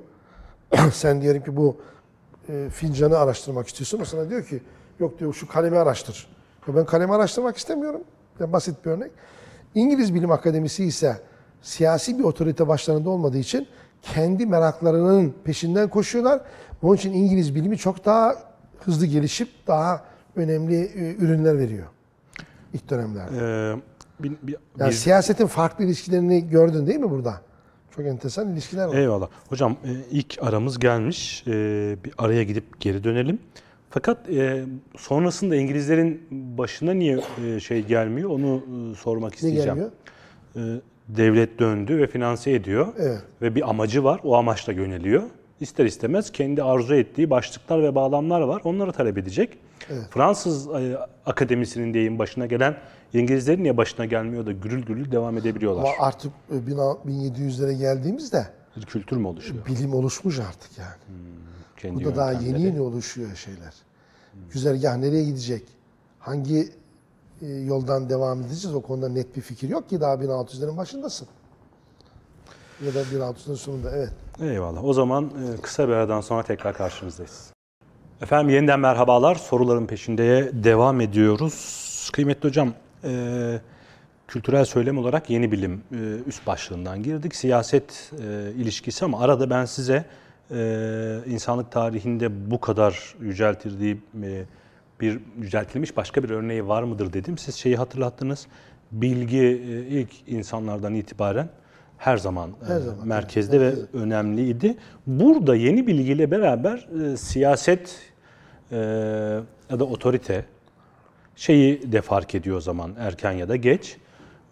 [CLEARS THROAT] Sen diyelim ki bu e, fincanı araştırmak istiyorsun. O sana diyor ki yok diyor şu kalemi araştır. Ya ben kalemi araştırmak istemiyorum. Yani basit bir örnek. İngiliz Bilim Akademisi ise siyasi bir otorite başlarında olmadığı için kendi meraklarının peşinden koşuyorlar. Onun için İngiliz bilimi çok daha hızlı gelişip daha önemli e, ürünler veriyor ilk dönemlerde. Ee, bir, bir- Yani biz- siyasetin farklı ilişkilerini gördün değil mi burada? Çok enteresan ilişkiler var. Eyvallah. Hocam e, ilk aramız gelmiş. E, Bir araya gidip geri dönelim. Fakat e, sonrasında İngilizlerin başına niye e, şey gelmiyor onu e, sormak ne isteyeceğim. gelmiyor? E, Devlet döndü ve finanse ediyor. Evet. Ve bir amacı var. O amaçla yöneliyor. İster istemez kendi arzu ettiği başlıklar ve bağlamlar var. Onları talep edecek. Fransız e, akademisinin diyeyim başına gelen İngilizlerin niye başına gelmiyor da gürül gürül devam edebiliyorlar? Ama artık e, bin- 1700'lere geldiğimizde Bir kültür mü oluşuyor? bilim oluşmuş artık yani. Kendi Burada daha yeni yeni oluşuyor şeyler. Güzergah nereye gidecek? Hangi e, yoldan devam edeceğiz? O konuda net bir fikir yok ki daha 1600'lerin başındasın. Ya da 1600'lerin sonunda evet. Eyvallah. O zaman e, kısa bir aradan sonra tekrar karşınızdayız. Efendim yeniden merhabalar. Soruların peşindeye devam ediyoruz. Kıymetli hocam, e, kültürel söylem olarak yeni bilim e, üst başlığından girdik. Siyaset e, ilişkisi ama arada ben size e, insanlık tarihinde bu kadar yüceltildiği e, bir yüceltilmiş başka bir örneği var mıdır dedim. Siz şeyi hatırlattınız. Bilgi e, ilk insanlardan itibaren her zaman, Her e, zaman, merkezde ve önemliydi. Burada yeni bilgiyle beraber e, siyaset e, ya da otorite şeyi de fark ediyor o zaman erken ya da geç.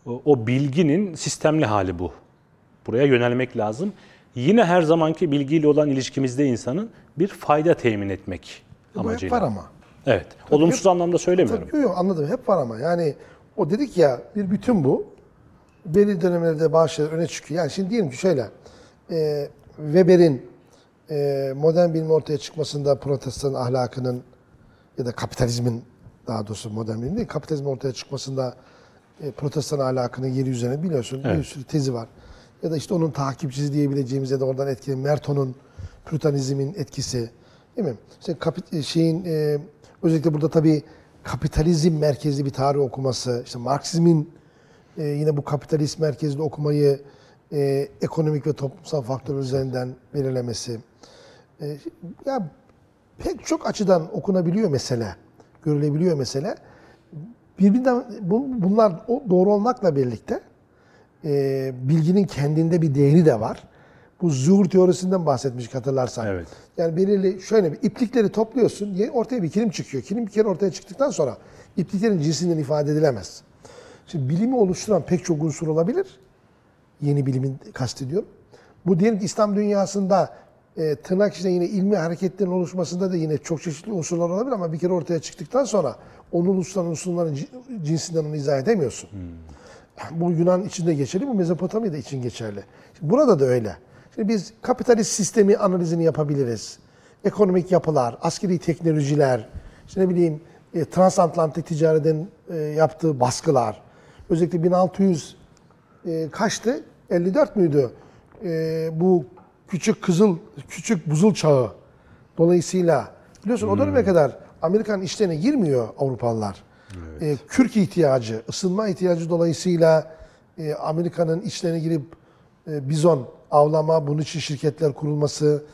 O, o bilginin sistemli hali bu. Buraya yönelmek lazım. Yine her zamanki bilgiyle olan ilişkimizde insanın bir fayda temin etmek Bu hep amacıyla. var ama. Evet. Olumsuz anlamda söylemiyorum. Tabii, yok, anladım. Hep var ama. Yani o dedik ya bir bütün bu. Belli dönemlerde bazı şeyler öne çıkıyor. Yani şimdi diyelim ki şöyle. E, Weber'in e, modern bilimin ortaya çıkmasında protestan ahlakının ya da kapitalizmin daha doğrusu modern bilim değil, kapitalizmin ortaya çıkmasında e, protestan ahlakının yeri üzerine biliyorsun bir Evet. sürü tezi var. Ya da işte onun takipçisi diyebileceğimiz ya da oradan etkili Merton'un Plütonizmin etkisi değil mi? İşte kapit- şeyin e, özellikle burada tabii kapitalizm merkezli bir tarih okuması, işte Marksizmin e, yine bu kapitalist merkezli okumayı e, ekonomik ve toplumsal faktörler üzerinden belirlemesi. E, ya pek çok açıdan okunabiliyor mesele, görülebiliyor mesele. Birbirinden bu- bunlar doğru olmakla birlikte e, bilginin kendinde bir değeri de var. Bu zuhur teorisinden bahsetmiş hatırlarsan. Evet. Yani belirli şöyle bir iplikleri topluyorsun, ortaya bir kilim çıkıyor. Kilim bir kere ortaya çıktıktan sonra ipliklerin cinsinden ifade edilemez. Şimdi bilimi oluşturan pek çok unsur olabilir. Yeni bilimin kastediyorum. Bu diyelim ki İslam dünyasında e, tırnak içinde yine ilmi hareketlerin oluşmasında da yine çok çeşitli unsurlar olabilir ama bir kere ortaya çıktıktan sonra onun unsurların ci- cinsinden onu izah edemiyorsun. Bu Yunan içinde geçerli, bu Mezopotamya'da için geçerli. Şimdi burada da öyle. Şimdi biz kapitalist sistemi analizini yapabiliriz. Ekonomik yapılar, askeri teknolojiler, işte ne bileyim e, transatlantik ticaretin e, yaptığı baskılar. Özellikle 1600 e, kaçtı? 54 müydü? E, bu küçük kızıl, küçük buzul çağı. Dolayısıyla biliyorsun o döneme kadar Amerikan işlerine girmiyor Avrupalılar. E, kürk ihtiyacı, ısınma ihtiyacı dolayısıyla e, Amerika'nın içlerine girip e, bizon avlama, bunun için şirketler kurulması,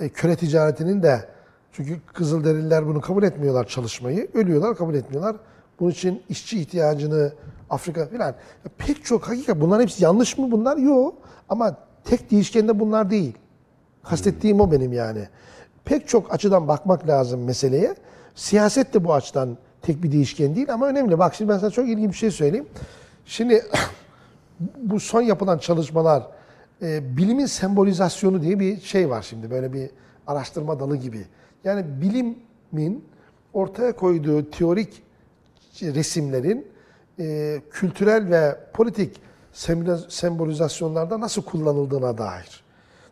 e, ticaretinin de çünkü Kızılderililer bunu kabul etmiyorlar çalışmayı. Ölüyorlar, kabul etmiyorlar. Bunun için işçi ihtiyacını Afrika filan. Pek çok hakikat. Bunların hepsi yanlış mı bunlar? Yok. Ama tek değişken de bunlar değil. Kastettiğim o benim yani. Pek çok açıdan bakmak lazım meseleye. Siyaset de bu açıdan tek bir değişken değil ama önemli. Bak şimdi ben sana çok ilginç bir şey söyleyeyim. Şimdi [COUGHS] bu son yapılan çalışmalar e, bilimin sembolizasyonu diye bir şey var şimdi böyle bir araştırma dalı gibi. Yani bilimin ortaya koyduğu teorik resimlerin e, kültürel ve politik semboliz- sembolizasyonlarda nasıl kullanıldığına dair.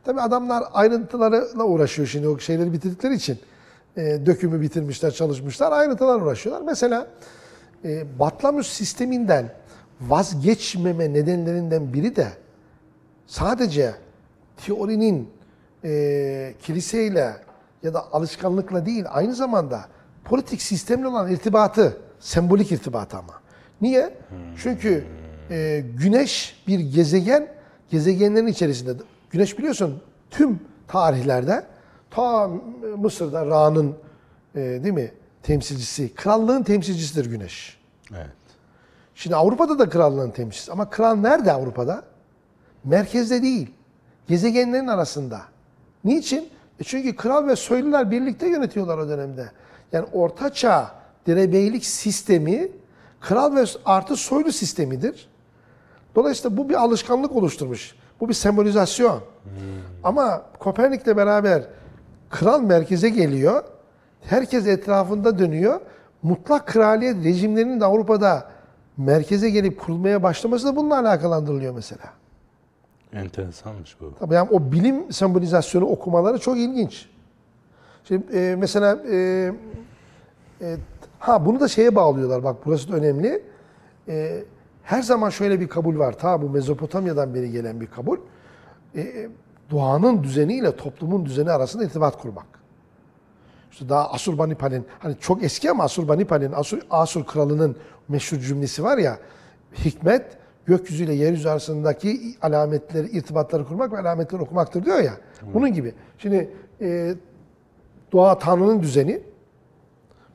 Tabii adamlar ayrıntılarla uğraşıyor şimdi o şeyleri bitirdikleri için. E, dökümü bitirmişler, çalışmışlar, ayrıntılarla uğraşıyorlar. Mesela e, Batlamyus sisteminden vazgeçmeme nedenlerinden biri de sadece teorinin e, kiliseyle ya da alışkanlıkla değil, aynı zamanda politik sistemle olan irtibatı, sembolik irtibatı ama. Niye? Çünkü e, güneş bir gezegen, gezegenlerin içerisinde. Güneş biliyorsun tüm tarihlerde, ta Mısır'da Ra'nın e, değil mi temsilcisi, krallığın temsilcisidir güneş. Evet. Şimdi Avrupa'da da krallığın temsilcisi ama kral nerede Avrupa'da? Merkezde değil. Gezegenlerin arasında. Niçin? E çünkü kral ve soylular birlikte yönetiyorlar o dönemde. Yani ortaçağ derebeylik sistemi kral ve artı soylu sistemidir. Dolayısıyla bu bir alışkanlık oluşturmuş. Bu bir sembolizasyon. Ama Kopernik'le beraber kral merkeze geliyor. Herkes etrafında dönüyor. Mutlak kraliyet rejimlerinin de Avrupa'da merkeze gelip kurulmaya başlaması da bununla alakalandırılıyor mesela. Enteresanmış bu. Tabii yani o bilim sembolizasyonu okumaları çok ilginç. Şimdi e, mesela e, e, ha bunu da şeye bağlıyorlar. Bak burası da önemli. E, her zaman şöyle bir kabul var. Ta bu Mezopotamya'dan beri gelen bir kabul. E, e, doğanın düzeniyle toplumun düzeni arasında irtibat kurmak. İşte daha Asurbanipal'in hani çok eski ama Asurbanipal'in Asur, Asur kralının meşhur cümlesi var ya hikmet gökyüzüyle yeryüzü arasındaki alametleri, irtibatları kurmak ve alametleri okumaktır diyor ya. Bunun gibi. Şimdi e, doğa Tanrı'nın düzeni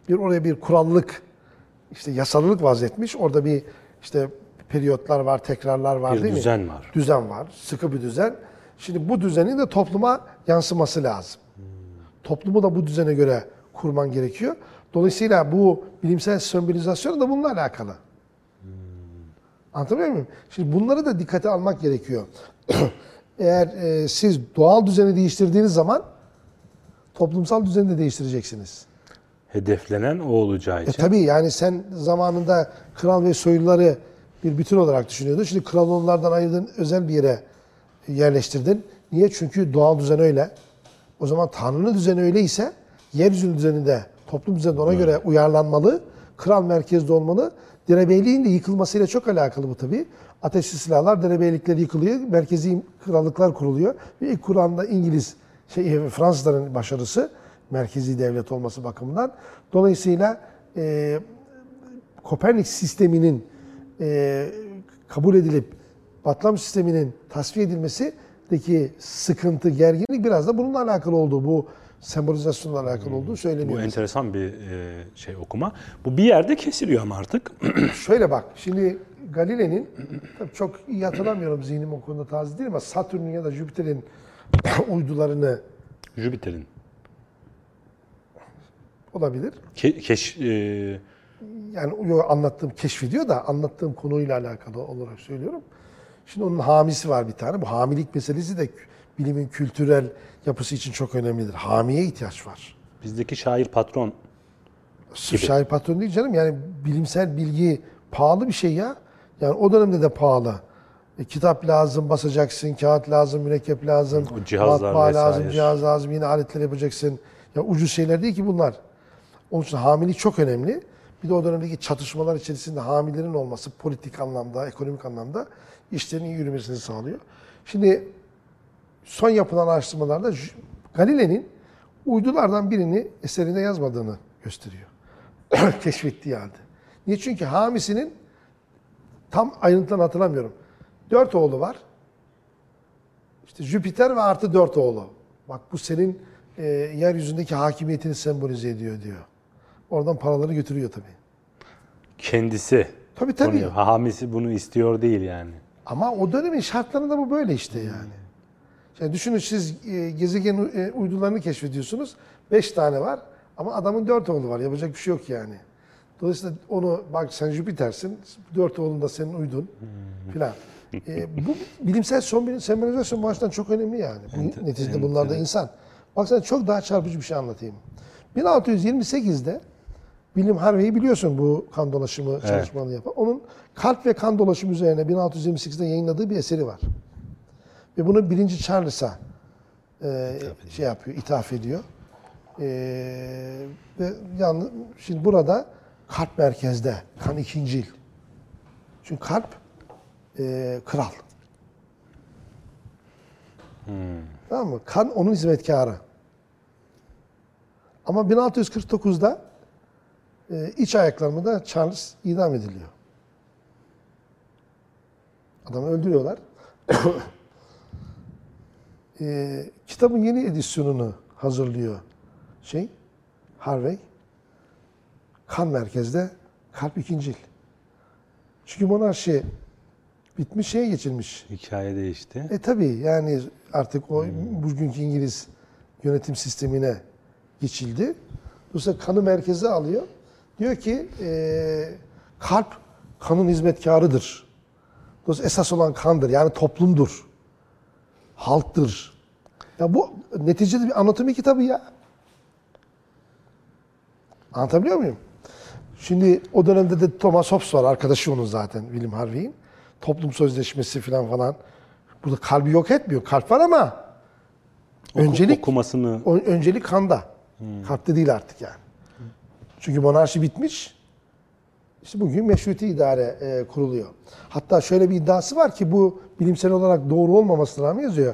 bir oraya bir kurallık işte yasalılık vazetmiş. Orada bir işte periyotlar var, tekrarlar var Bir değil mi? düzen var. Düzen var. Sıkı bir düzen. Şimdi bu düzenin de topluma yansıması lazım. Toplumu da bu düzene göre kurman gerekiyor. Dolayısıyla bu bilimsel sembolizasyon da bununla alakalı. Anlatabiliyor muyum? Şimdi bunları da dikkate almak gerekiyor. [CLEARS THROAT] Eğer e, siz doğal düzeni değiştirdiğiniz zaman toplumsal düzeni de değiştireceksiniz. Hedeflenen o olacağı E için. tabii yani sen zamanında kral ve soyluları bir bütün olarak düşünüyordun. Şimdi kralı onlardan ayırdın, özel bir yere yerleştirdin. Niye? Çünkü doğal düzen öyle. O zaman Tanrı'nın düzeni öyleyse yeryüzünün düzeni de toplum düzeni de ona göre uyarlanmalı. Kral merkezde olmalı. Derebeyliğin de yıkılmasıyla çok alakalı bu tabii. Ateşli silahlar, derebeylikler yıkılıyor. Merkezi krallıklar kuruluyor. Ve ilk Kur'an'da İngiliz, şey, Fransızların başarısı merkezi devlet olması bakımından. Dolayısıyla e, Kopernik sisteminin e, kabul edilip Batlam sisteminin tasfiye edilmesindeki sıkıntı, gerginlik biraz da bununla alakalı olduğu, bu sembolizasyonla alakalı olduğu Bu söyleniyor. enteresan bir e, şey okuma. Bu bir yerde kesiliyor ama artık. [CLEARS THROAT] Şöyle bak, şimdi Galile'nin, tabii çok iyi hatırlamıyorum zihnim o konuda taze değil ama Satürn'ün ya da Jüpiter'in [CLEARS THROAT] uydularını Jüpiter'in olabilir. ke- keş, e, Yani anlattığım keşfediyor da anlattığım konuyla alakalı olarak söylüyorum. Şimdi onun hamisi var bir tane. Bu hamilik meselesi de bilimin kültürel yapısı için çok önemlidir. Hamiye ihtiyaç var. bizdeki şair patron Sırf şair patron değil canım. Yani bilimsel bilgi pahalı bir şey ya. Yani o dönemde de pahalı. E, kitap lazım, basacaksın, kağıt lazım, mürekkep lazım, O cihazlar matbaa vesaire. lazım, cihaz lazım, yine aletler yapacaksın. Ya ucuz şeyler değil ki bunlar. Onun için hamilik çok önemli. Bir de o dönemdeki çatışmalar içerisinde hamilerin olması politik anlamda, ekonomik anlamda işlerin iyi yürümesini sağlıyor. Şimdi son yapılan araştırmalarda Galile'nin uydulardan birini eserinde yazmadığını gösteriyor. [CLEARS THROAT] Keşfettiği halde. Niye? Çünkü hamisinin tam ayrıntılarını hatırlamıyorum. Dört oğlu var. İşte Jüpiter ve artı dört oğlu. Bak bu senin e, yeryüzündeki hakimiyetini sembolize ediyor diyor. Oradan paraları götürüyor tabii. Kendisi. Tabii tabii. Bunu, hamisi bunu istiyor değil yani. Ama o dönemin şartlarında bu böyle işte yani. Yani düşünün siz e, gezegen e, uydularını keşfediyorsunuz. Beş tane var ama adamın dört oğlu var. Yapacak bir şey yok yani. Dolayısıyla onu bak sen Jüpiter'sin, dört oğlun da senin uydun filan. E, bu bilimsel son sembolizasyon bu açıdan çok önemli yani. Bu, neticede bunlar da insan. Bak sana çok daha çarpıcı bir şey anlatayım. 1628'de Bilim Harvey'i biliyorsun bu kan dolaşımı çalışmalarını yapan. Onun kalp ve kan dolaşımı üzerine 1628'de yayınladığı bir eseri var. Ve bunu birinci Charles'a e, şey yapıyor, ithaf ediyor. E, ve yalnız şimdi burada kalp merkezde, kan ikincil. Çünkü kalp e, kral. Tamam mı? Kan onun hizmetkarı. Ama 1649'da e, iç ayaklarımı da Charles idam ediliyor. Adamı öldürüyorlar. [COUGHS] e, kitabın yeni edisyonunu hazırlıyor şey Harvey. Kan merkezde kalp ikincil. Çünkü monarşi bitmiş şeye geçilmiş. Hikaye değişti. E tabi yani artık o bugünkü İngiliz yönetim sistemine geçildi. Dolayısıyla kanı merkeze alıyor. Diyor ki e, kalp kanın hizmetkarıdır. Dolayısıyla esas olan kandır. Yani toplumdur. Halktır. Ya bu neticede bir anatomi kitabı ya. Anlatabiliyor muyum? Şimdi o dönemde de Thomas Hobbes var. Arkadaşı onun zaten William Harvey'in. Toplum sözleşmesi falan falan. Burada kalbi yok etmiyor. Kalp var ama Oku- öncelik okumasını öncelik kanda. Kalpte değil artık yani. Çünkü monarşi bitmiş. İşte bugün meşruti idare e, kuruluyor. Hatta şöyle bir iddiası var ki bu bilimsel olarak doğru olmamasına rağmen yazıyor.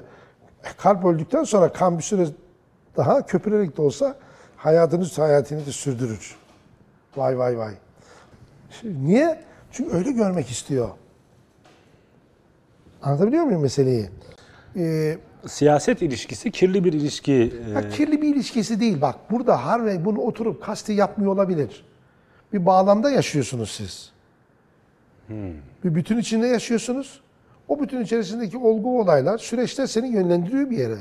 Kalp öldükten sonra kan bir süre daha köpürerek de olsa hayatını hayatını da sürdürür. Vay vay vay. Şimdi niye? Çünkü öyle görmek istiyor. Anlatabiliyor muyum meseleyi? Ee, siyaset ilişkisi kirli bir ilişki. e, ya kirli bir ilişkisi değil. Bak burada Harvey bunu oturup kasti yapmıyor olabilir. Bir bağlamda yaşıyorsunuz siz. Bir bütün içinde yaşıyorsunuz. O bütün içerisindeki olgu olaylar, süreçler seni yönlendiriyor bir yere.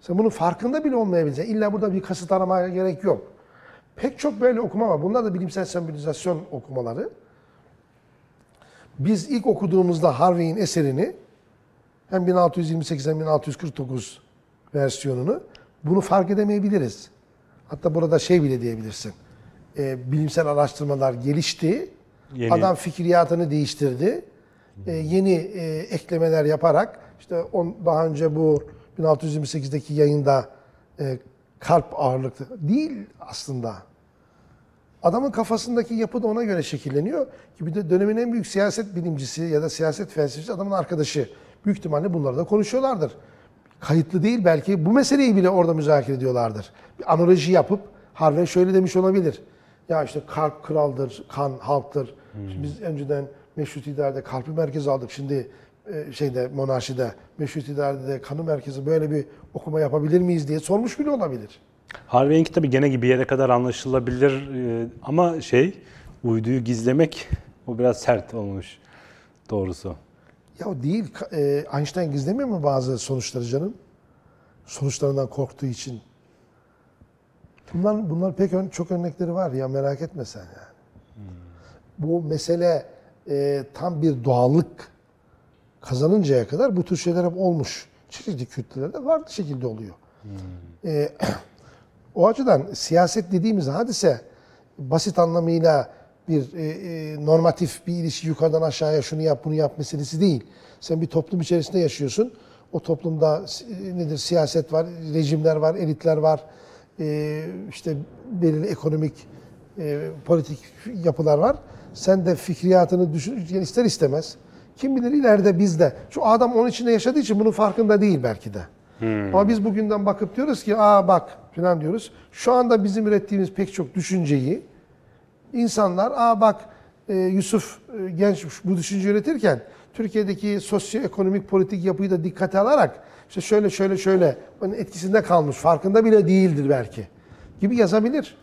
Sen bunun farkında bile olmayabilirsin. İlla burada bir kasıt aramaya gerek yok. Pek çok böyle okuma var. Bunlar da bilimsel sembolizasyon okumaları. Biz ilk okuduğumuzda Harvey'in eserini hem 1628 hem 1649 versiyonunu bunu fark edemeyebiliriz. Hatta burada şey bile diyebilirsin. E, bilimsel araştırmalar gelişti. Yeni- Adam fikriyatını değiştirdi. E, yeni e, eklemeler yaparak işte on, daha önce bu 1628'deki yayında e, kalp ağırlıklı değil aslında. Adamın kafasındaki yapı da ona göre şekilleniyor. Ki bir de dönemin en büyük siyaset bilimcisi ya da siyaset felsefecisi adamın arkadaşı. Büyük ihtimalle bunları da konuşuyorlardır. Kayıtlı değil belki bu meseleyi bile orada müzakere ediyorlardır. Bir analoji yapıp Harvey şöyle demiş olabilir. Ya işte kalp kraldır, kan halktır. Şimdi biz önceden meşrut idarede kalbi merkez aldık. Şimdi e, şeyde monarşide meşrut idarede de kanı merkezi böyle bir okuma yapabilir miyiz diye sormuş bile olabilir. Harvey'in kitabı gene gibi yere kadar anlaşılabilir e, ama şey uyduyu gizlemek o biraz sert olmuş doğrusu. Ya değil. E, Einstein gizlemiyor mu bazı sonuçları canım? Sonuçlarından korktuğu için. Bunlar, bunlar pek ön- çok örnekleri var ya merak etme sen yani. Bu mesele e, tam bir doğallık kazanıncaya kadar bu tür şeyler hep olmuş. Çeşitli kütlelerde farklı şekilde oluyor. E, [CLEARS THROAT] o açıdan siyaset dediğimiz hadise basit anlamıyla bir e, e, normatif bir ilişki yukarıdan aşağıya şunu yap bunu yap meselesi değil. Sen bir toplum içerisinde yaşıyorsun. O toplumda e, nedir siyaset var, rejimler var, elitler var. E, işte belirli ekonomik, e, politik yapılar var. Sen de fikriyatını düşün, ister istemez. Kim bilir ileride biz de. Şu adam onun içinde yaşadığı için bunun farkında değil belki de. Ama biz bugünden bakıp diyoruz ki aa bak falan diyoruz. Şu anda bizim ürettiğimiz pek çok düşünceyi insanlar aa bak e, Yusuf e, genç bu düşünce üretirken Türkiye'deki sosyoekonomik politik yapıyı da dikkate alarak işte şöyle şöyle şöyle onun etkisinde kalmış farkında bile değildir belki gibi yazabilir.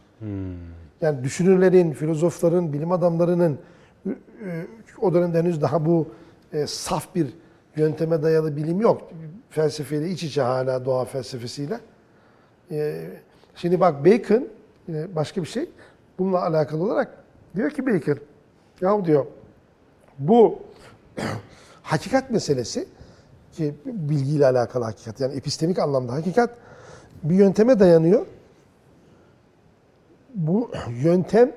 Yani düşünürlerin, filozofların, bilim adamlarının e, o dönemde henüz daha bu e, saf bir yönteme dayalı bilim yok. Felsefeyle iç içe hala doğa felsefesiyle. E, Şimdi bak Bacon, başka bir şey, bununla alakalı olarak diyor ki Bacon, ya diyor bu [CLEARS THROAT] hakikat meselesi ki bilgiyle alakalı hakikat yani epistemik anlamda hakikat bir yönteme dayanıyor. Bu [CLEARS THROAT] yöntem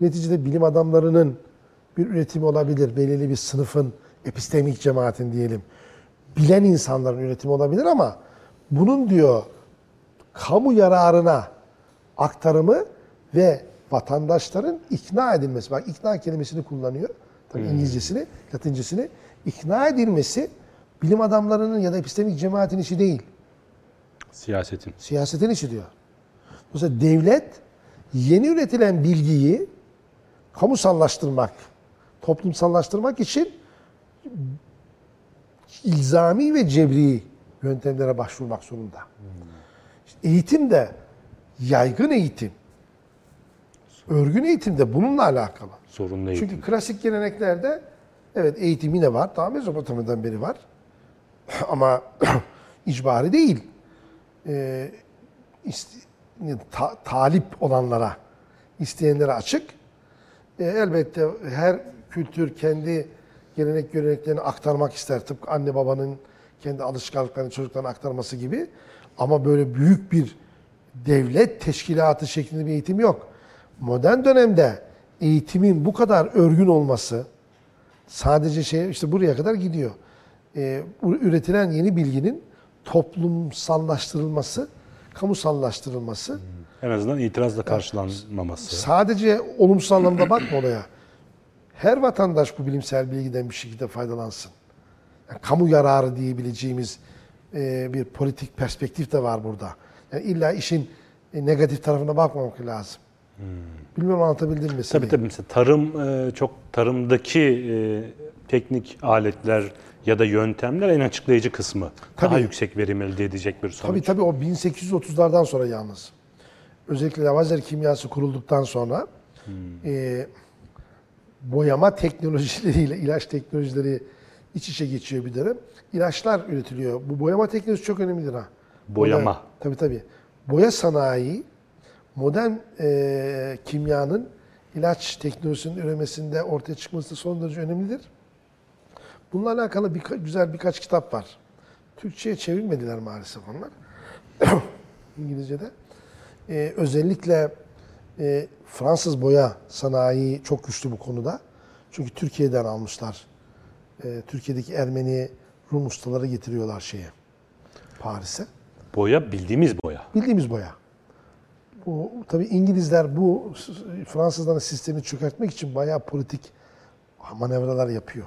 neticede bilim adamlarının bir üretimi olabilir. Belirli bir sınıfın, epistemik cemaatin diyelim. Bilen insanların üretimi olabilir ama bunun diyor kamu yararına aktarımı ve vatandaşların ikna edilmesi. Bak ikna kelimesini kullanıyor. Tabii İngilizcesini, Latincesini. ikna edilmesi bilim adamlarının ya da epistemik cemaatin işi değil. Siyasetin. Siyasetin işi diyor. Dolayısıyla devlet yeni üretilen bilgiyi kamusallaştırmak, toplumsallaştırmak için ilzami ve cebri yöntemlere başvurmak zorunda. İşte eğitim de yaygın eğitim. Örgün eğitim de bununla alakalı. Zorunlu eğitim. Çünkü klasik geleneklerde evet eğitim yine var. Daha Mezopotamya'dan beri var. [CLEARS THROAT] Ama [CLEARS THROAT] icbari değil. Ee, ta- talip olanlara, isteyenlere açık. Ee, elbette her kültür kendi gelenek göreneklerini aktarmak ister. Tıpkı anne babanın kendi alışkanlıklarını çocuklarına aktarması gibi. Ama böyle büyük bir devlet teşkilatı şeklinde bir eğitim yok. Modern dönemde eğitimin bu kadar örgün olması sadece şey işte buraya kadar gidiyor. Ee, üretilen yeni bilginin toplumsallaştırılması, kamusallaştırılması. En azından itirazla karşılanmaması. Sadece olumsuz anlamda bakma olaya. Her vatandaş bu bilimsel bilgiden bir şekilde faydalansın. Yani kamu yararı diyebileceğimiz e, bir politik perspektif de var burada. Yani illa işin e, negatif tarafına bakmamak lazım. Bilmiyorum anlatabildim mi? Tabii tabii mesela tarım e, çok tarımdaki e, teknik aletler ya da yöntemler en açıklayıcı kısmı. Daha Tabii. yüksek verim elde edecek bir sonuç. Tabii tabii o 1830'lardan sonra yalnız. Özellikle Lavazer kimyası kurulduktan sonra e, boyama teknolojileriyle [LAUGHS] ilaç teknolojileri iç içe geçiyor bir dönem. İlaçlar üretiliyor. Bu boyama teknolojisi çok önemlidir ha. Boyama. Modern- tabii tabii. Boya sanayi modern e, kimyanın ilaç teknolojisinin üremesinde ortaya çıkması son derece önemlidir. Bununla alakalı birka- güzel birkaç kitap var. Türkçe'ye çevirmediler maalesef onlar. [CLEARS THROAT] İngilizce'de. Ee, özellikle e, Fransız boya sanayi çok güçlü bu konuda. Çünkü Türkiye'den almışlar. Ee, Türkiye'deki Ermeni Rum ustaları getiriyorlar şeye. Paris'e. Boya bildiğimiz boya. Bildiğimiz boya. Bu tabii İngilizler bu Fransızların sistemi çökertmek için bayağı politik manevralar yapıyor.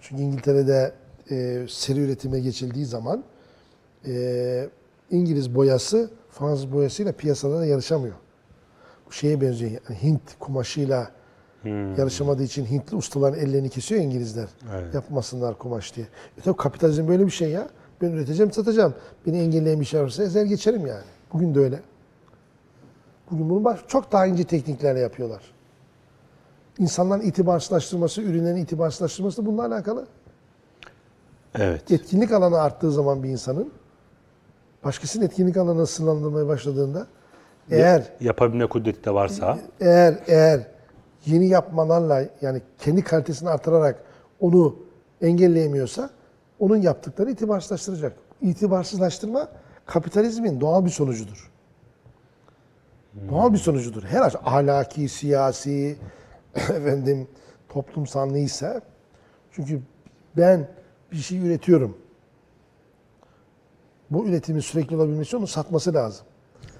Çünkü İngiltere'de e, seri üretime geçildiği zaman e, İngiliz boyası Fransız boyasıyla piyasada da yarışamıyor. Bu şeye benziyor. Yani Hint kumaşıyla yarışamadığı için Hintli ustaların ellerini kesiyor İngilizler. Evet. Yapmasınlar kumaş diye. E tabii kapitalizm böyle bir şey ya. Ben üreteceğim, satacağım. Beni engelleyen bir şey varsa ezer geçerim yani. Bugün de öyle. Bugün bunu çok daha ince tekniklerle yapıyorlar. İnsanların itibarsızlaştırması, ürünlerin itibarsızlaştırması bununla alakalı. Evet. Etkinlik alanı arttığı zaman bir insanın başkasının etkinlik alanını sınırlandırmaya başladığında eğer Yapabilme kudreti de varsa eğer eğer yeni yapmalarla yani kendi kalitesini artırarak onu engelleyemiyorsa onun yaptıkları itibarsızlaştıracak. İtibarsızlaştırma kapitalizmin doğal bir sonucudur. Doğal bir sonucudur. Her aç ahlaki, siyasi, [LAUGHS] efendim toplumsal neyse. Çünkü ben bir şey üretiyorum. Bu üretimin sürekli olabilmesi için onu satması lazım.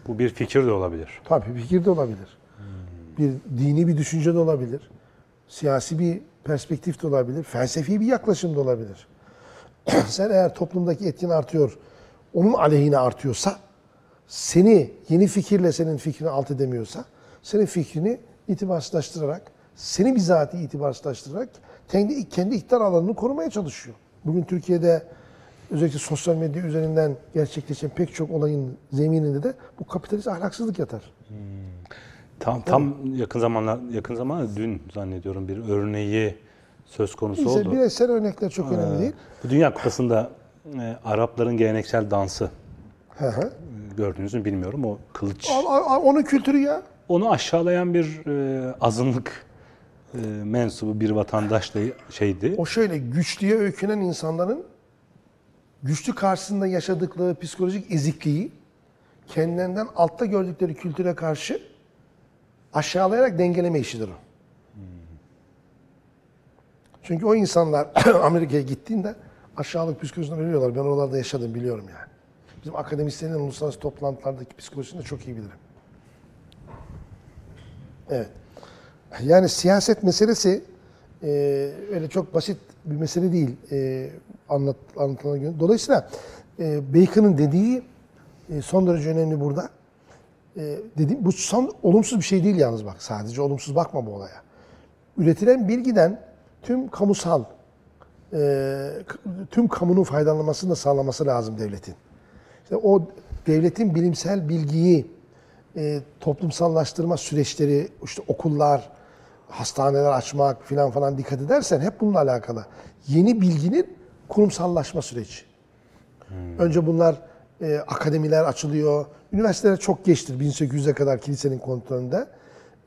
bu bir fikir de olabilir. Tabii fikir de olabilir. Bir dini bir düşünce de olabilir. Siyasi bir perspektif de olabilir. Felsefi bir yaklaşım da olabilir. [CLEARS THROAT] Sen eğer toplumdaki etkin artıyor, onun aleyhine artıyorsa, seni yeni fikirle senin fikrini alt edemiyorsa, senin fikrini itibarsızlaştırarak, seni bizatihi itibarsızlaştırarak kendi, kendi iktidar alanını korumaya çalışıyor. Bugün Türkiye'de özellikle sosyal medya üzerinden gerçekleşen pek çok olayın zemininde de bu kapitalist ahlaksızlık yatar. Tam tam yakın zamanlar yakın zamanda dün zannediyorum bir örneği söz konusu İşte oldu. bireysel örnekler çok önemli değil. Bu Dünya Kupası'nda e, Arapların geleneksel dansı Hı hı. Gördünüz mü bilmiyorum. O kılıç. Onun kültürü ya. Onu aşağılayan bir e, azınlık e, mensubu bir vatandaş da şeydi. O şöyle güçlüye öykünen insanların güçlü karşısında yaşadıkları psikolojik ezikliği kendilerinden altta gördükleri kültüre karşı aşağılayarak dengeleme işidir o. Çünkü o insanlar [CLEARS THROAT] Amerika'ya gittiğinde aşağılık psikolojisinden ölüyorlar. Ben oralarda yaşadım biliyorum yani. Bizim akademisyenlerin uluslararası toplantılardaki psikolojisini de çok iyi bilirim. Evet. Yani siyaset meselesi e, öyle çok basit bir mesele değil e, anlat, anlatılana göre. Dolayısıyla e, Bacon'ın dediği e, son derece önemli burada. E, dediğim, bu son olumsuz bir şey değil yalnız bak. Sadece olumsuz bakma bu olaya. Üretilen bilgiden tüm kamusal, e, tüm kamunun faydalanmasını da sağlaması lazım devletin. İşte o devletin bilimsel bilgiyi e, toplumsallaştırma süreçleri, işte okullar, hastaneler açmak filan falan dikkat edersen hep bununla alakalı. Yeni bilginin kurumsallaşma süreci. Önce bunlar e, akademiler açılıyor. Üniversiteler çok geçtir 1800'e kadar kilisenin kontrolünde.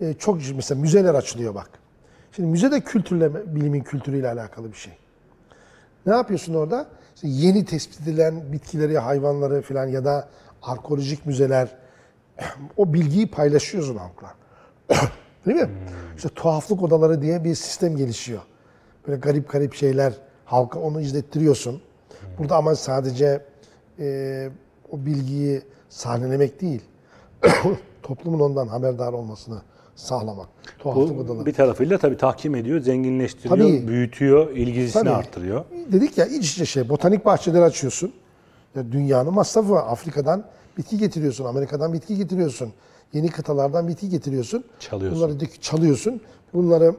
E, çok mesela müzeler açılıyor bak. Şimdi müze de kültürle, bilimin kültürüyle alakalı bir şey. Ne yapıyorsun orada? İşte yeni tespit edilen bitkileri, hayvanları falan ya da arkeolojik müzeler [CLEARS THROAT] o bilgiyi paylaşıyorsun halkla. [CLEARS THROAT] Değil mi? İşte tuhaflık odaları diye bir sistem gelişiyor. Böyle garip garip şeyler halka onu izlettiriyorsun. Burada ama sadece e, o bilgiyi sahnelemek değil, [CLEARS THROAT] toplumun ondan haberdar olmasını sağlamak. Tuhaflık Bu bir tarafıyla tabii tahkim ediyor, zenginleştiriyor, Tabii. büyütüyor, ilgisini Tabii. arttırıyor. Dedik ya iç içe şey, botanik bahçeler açıyorsun. Ya dünyanın masrafı var. Afrika'dan bitki getiriyorsun, Amerika'dan bitki getiriyorsun. Yeni kıtalardan bitki getiriyorsun. Çalıyorsun. Bunları çalıyorsun. Bunları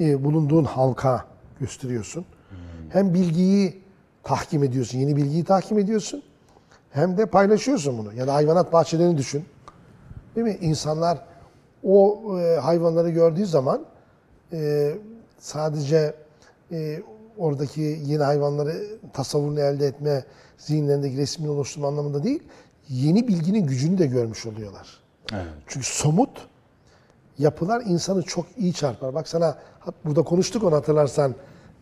e, bulunduğun halka gösteriyorsun. Hem bilgiyi tahkim ediyorsun, yeni bilgiyi tahkim ediyorsun. Hem de paylaşıyorsun bunu. Ya da hayvanat bahçelerini düşün. Değil mi? İnsanlar o e, hayvanları gördüğü zaman e, sadece e, oradaki yeni hayvanları tasavvurunu elde etme, zihinlerindeki resmini oluşturma anlamında değil, yeni bilginin gücünü de görmüş oluyorlar. Evet. Çünkü somut yapılar insanı çok iyi çarpar. Bak sana burada konuştuk onu hatırlarsan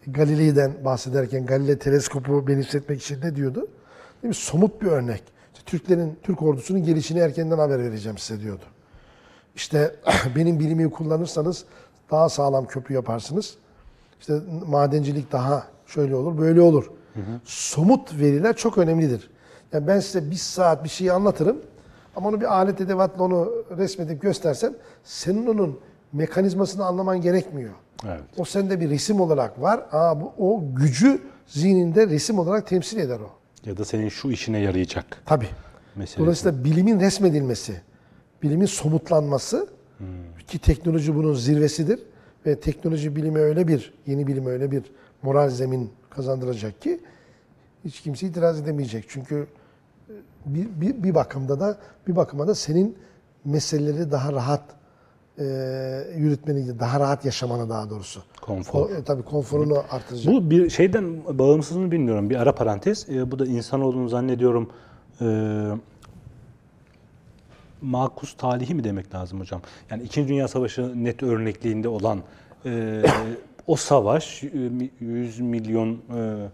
Galilei'den bahsederken Galilei teleskopu benimsetmek için ne diyordu? Değil mi? Somut bir örnek. İşte Türklerin, Türk ordusunun gelişini erkenden haber vereceğim size diyordu. İşte [CLEARS THROAT] benim bilimi kullanırsanız daha sağlam köprü yaparsınız. İşte madencilik daha şöyle olur, böyle olur. Somut veriler çok önemlidir. Yani ben size bir saat bir şeyi anlatırım ama onu bir alet edevatla onu resmedip göstersem senin onun mekanizmasını anlaman gerekmiyor. Evet. O sende bir resim olarak var. Aa, bu, o gücü zihninde resim olarak temsil eder o. Ya da senin şu işine yarayacak Tabii. meselesi. Dolayısıyla bilimin resmedilmesi, bilimin somutlanması ki teknoloji bunun zirvesidir ve teknoloji bilime öyle bir, yeni bilime öyle bir moral zemin kazandıracak ki hiç kimse itiraz edemeyecek. Çünkü e, bir, bir, bir bakımda da bir bakıma da senin meseleleri daha rahat e, yürütmeni, daha rahat yaşamanı daha doğrusu. Konfor. O, e, tabii konforunu artıracak. Bu bir şeyden bağımsız mı bilmiyorum. Bir ara parantez. Ee, bu da insanoğlunun zannediyorum e, makus talihi mi demek lazım hocam? Yani İkinci Dünya Savaşı net örnekliğinde olan e, o savaş e, mi- 100 milyon e,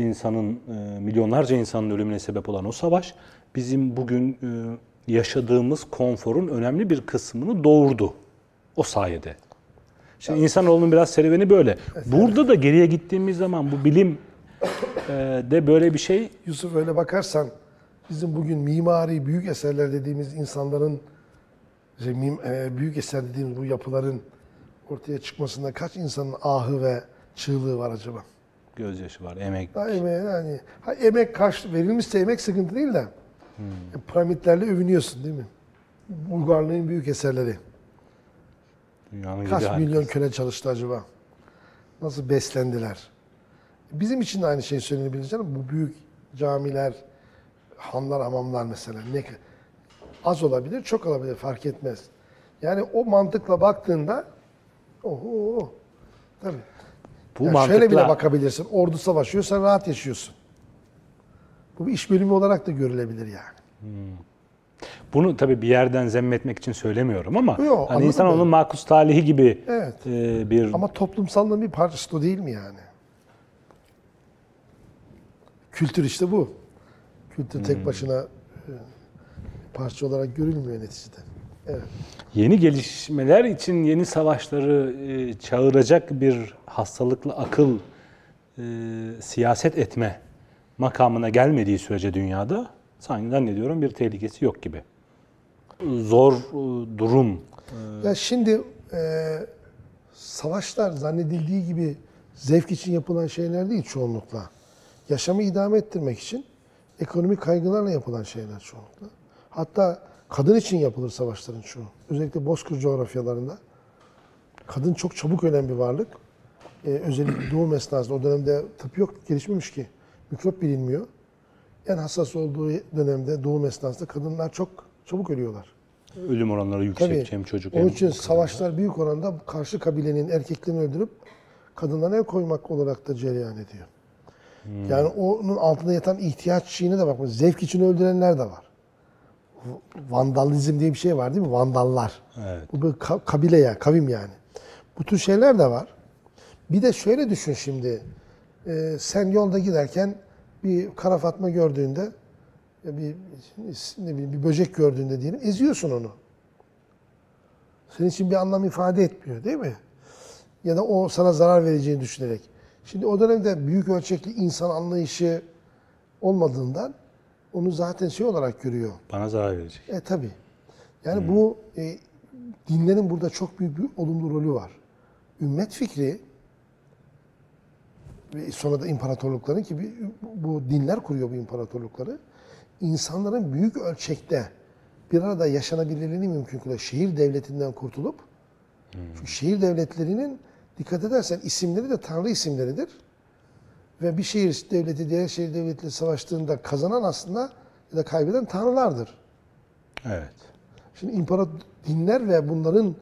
insanın, e, milyonlarca insanın ölümüne sebep olan o savaş bizim bugün e, yaşadığımız konforun önemli bir kısmını doğurdu o sayede. Şimdi insanoğlunun biraz serüveni böyle. Burada da geriye gittiğimiz zaman bu bilim e, de böyle bir şey Yusuf öyle bakarsan bizim bugün mimari büyük eserler dediğimiz insanların mim- e, büyük eser dediğimiz bu yapıların ortaya çıkmasında kaç insanın ahı ve çığlığı var acaba? gözyaşı var, emek. Daha emeğe yani ha, emek karşı verilmişse emek sıkıntı değil de e, piramitlerle övünüyorsun değil mi? Bulgarlığın büyük eserleri. Dünyanın Kaç milyon köle çalıştı acaba? Nasıl beslendiler? Bizim için de aynı şey söylenebilir canım. Bu büyük camiler, hanlar, hamamlar mesela ne az olabilir, çok olabilir fark etmez. Yani o mantıkla baktığında oho tabii. Bu Yani mantıkla Şöyle bile bakabilirsin. Ordu savaşıyor, sen rahat yaşıyorsun. Bu bir iş bölümü olarak da görülebilir yani. bunu tabii bir yerden zemmetmek için söylemiyorum ama Yo, hani insanoğlunun ben. makus talihi gibi Evet. e, bir Ama toplumsallığın bir parçası değil mi yani? Kültür işte bu. Kültür tek başına e, parça olarak görülmüyor neticede. Evet. yeni gelişmeler için yeni savaşları e, çağıracak bir hastalıklı akıl e, siyaset etme makamına gelmediği sürece dünyada sanki zannediyorum bir tehlikesi yok gibi. Zor e, durum Ya şimdi e, savaşlar zannedildiği gibi zevk için yapılan şeyler değil çoğunlukla. Yaşamı idame ettirmek için ekonomik kaygılarla yapılan şeyler çoğunlukla. Hatta kadın için yapılır savaşların çoğu. Özellikle bozkır coğrafyalarında. Kadın çok çabuk ölen bir varlık. Ee, özellikle [CLEARS THROAT] doğum esnasında o dönemde tıp yok, gelişmemiş ki. Mikrop bilinmiyor. En hassas olduğu dönemde doğum esnasında kadınlar çok çabuk ölüyorlar. ölüm oranları yüksek Tabii. hem çocuk Onun hem için savaşlar büyük oranda karşı kabilenin erkeklerini öldürüp kadınlara el koymak olarak da cereyan ediyor. Hmm. Yani onun altında yatan ihtiyaç şeyine de bakma. Zevk için öldürenler de var. Vandalizm diye bir şey var değil mi? Vandallar. Evet. Bu ka- kabile ya, kavim yani. Bu tür şeyler de var. Bir de şöyle düşün şimdi. Ee, sen yolda giderken bir kara fatma gördüğünde bir ne bileyim bir böcek gördüğünde diyelim eziyorsun onu. Senin için bir anlam ifade etmiyor değil mi? Ya da o sana zarar vereceğini düşünerek. Şimdi o dönemde büyük ölçekli insan anlayışı olmadığından onu zaten şey olarak görüyor. bana zarar verecek. E tabi. Yani bu e, dinlerin burada çok büyük bir olumlu rolü var. Ümmet fikri ve sonra da imparatorlukların ki bu dinler kuruyor bu imparatorlukları. insanların büyük ölçekte bir arada yaşanabilirliğini mümkün kılıyor. Şehir devletinden kurtulup çünkü şehir devletlerinin dikkat edersen isimleri de tanrı isimleridir. Ve bir şehir devleti diğer şehir devletiyle savaştığında kazanan aslında ya da kaybeden tanrılardır. Evet. Şimdi imparator dinler ve bunların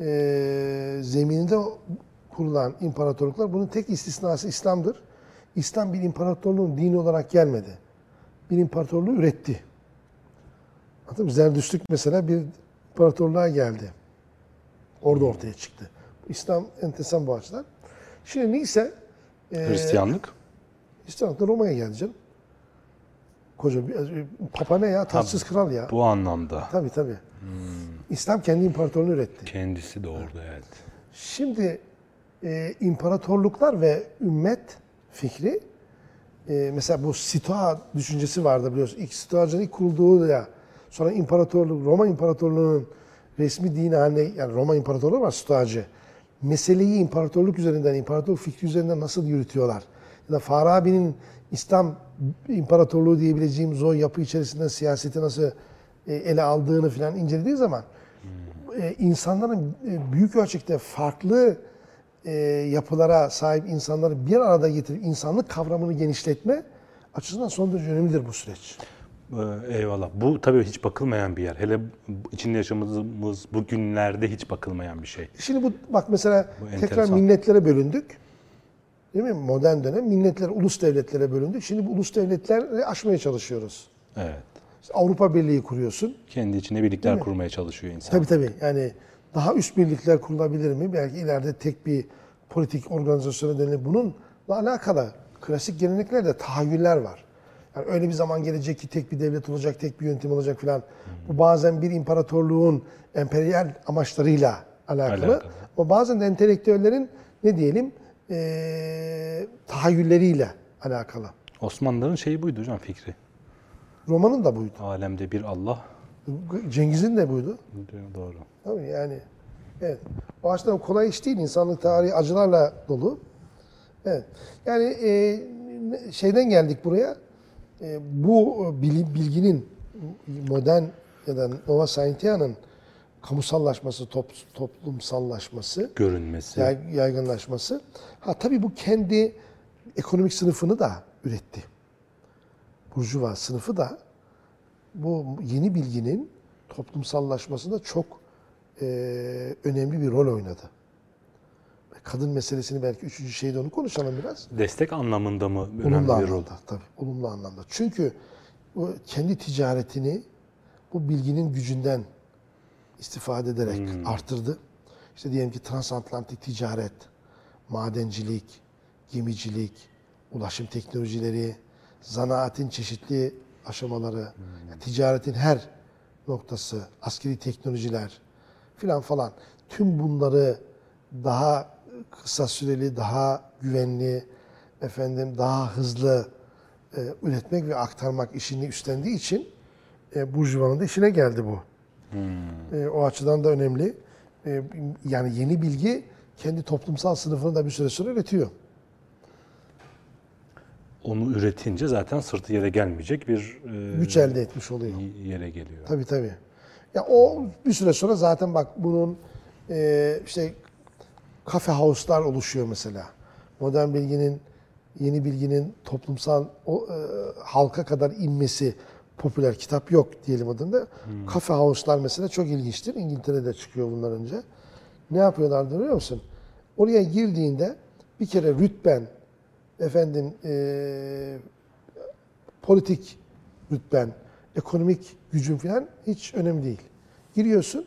eee zemininde kurulan imparatorluklar bunun tek istisnası İslam'dır. İslam bir imparatorluğun dini olarak gelmedi. Bir imparatorluğu üretti. Anladın mı? Zerdüştlük mesela bir imparatorluğa geldi. Orada ortaya çıktı. İslam enteresan bu açıdan. Şimdi neyse eee Hristiyanlık. Da Roma'ya geldi canım. Koca bir papa ne ya? Taçsız kral ya. Bu anlamda Tabii tabii. İslam kendi imparatorluğunu üretti. kendisi orada evet. Şimdi e, imparatorluklar ve ümmet fikri e, mesela bu Stoa düşüncesi vardı biliyorsun. İlk Stoacının ilk kurulduğu ya sonra imparatorluk, Roma İmparatorluğu'nun resmi dini haline yani Roma İmparatorluğu var Stoacı. Meseleyi imparatorluk üzerinden, imparatorluk fikri üzerinden nasıl yürütüyorlar? Ya da Farabi'nin İslam İmparatorluğu diyebileceğimiz o yapı içerisinde siyaseti nasıl e, ele aldığını falan incelediği zaman e, insanların e, büyük ölçekte farklı yapılara sahip insanları bir arada getirip insanlık kavramını genişletme açısından son derece önemlidir bu süreç. Ee, Eyvallah. Bu tabii hiç bakılmayan bir yer. Hele içinde yaşadığımız bu günlerde hiç bakılmayan bir şey. Şimdi bu bak mesela Bu tekrar enteresan. milletlere bölündük. Değil mi? Modern dönem milletler, ulus devletlere bölündük. Şimdi bu ulus devletleri aşmaya çalışıyoruz. Evet. İşte Avrupa Birliği kuruyorsun. Kendi içinde birlikler kurmaya çalışıyor insan. Tabii tabii. Yani daha üst birlikler kurulabilir mi? Belki ileride tek bir politik organizasyona denilir. Bununla alakalı klasik geleneklerde tahayyüller var. Yani öyle bir zaman gelecek ki tek bir devlet olacak, tek bir yönetim olacak filan. Bu bazen bir imparatorluğun emperyal amaçlarıyla alakalı. Alakalı. Ama bazen de entelektüellerin ne diyelim eee tahayyülleriyle alakalı. Osmanlıların şeyi buydu hocam fikri. Romanın da buydu. Alemde bir Allah. Cengiz'in de buydu. Doğru. Tabii yani. Evet. O açıdan kolay iş değil. İnsanlık tarihi acılarla dolu. Evet. Yani e, şeyden geldik buraya. E, bu bil- bilginin modern ya da Nova Scientia'nın kamusallaşması, top, toplumsallaşması, Görünmesi. yay- yaygınlaşması. Ha tabii bu kendi ekonomik sınıfını da üretti. Burjuva sınıfı da bu yeni bilginin toplumsallaşmasında çok eee, önemli bir rol oynadı. Kadın meselesini belki üçüncü şeyde onu konuşalım biraz. Destek anlamında mı önemli Olumlu bir rol? anlamda tabii. Olumlu anlamda. Çünkü bu kendi ticaretini bu bilginin gücünden istifade ederek arttırdı. İşte diyelim ki transatlantik ticaret, madencilik, gemicilik, ulaşım teknolojileri, zanaatin çeşitli aşamaları, yani ticaretin her noktası, askeri teknolojiler filan falan tüm bunları daha kısa süreli, daha güvenli, efendim daha hızlı e, üretmek ve aktarmak işini üstlendiği için e, Burjuva'nın da işine geldi bu. E, o açıdan da önemli. E, yani yeni bilgi kendi toplumsal sınıfını da bir süre sonra üretiyor. Onu üretince zaten sırtı yere gelmeyecek bir e, Güç elde etmiş oluyor. yere geliyor. Tabii tabii. Ya o bir süre sonra zaten bak bunun e, işte kafe house'lar oluşuyor mesela. Modern bilginin, yeni bilginin toplumsal o, e, halka kadar inmesi, popüler kitap yok diyelim adında. Kafe house'lar mesela çok ilginçtir. İngiltere'de çıkıyor bunlar önce. Ne yapıyorlardı biliyor musun? Oraya girdiğinde bir kere rütben, efendim eee, politik rütben, ekonomik gücün falan hiç önemli değil. Giriyorsun,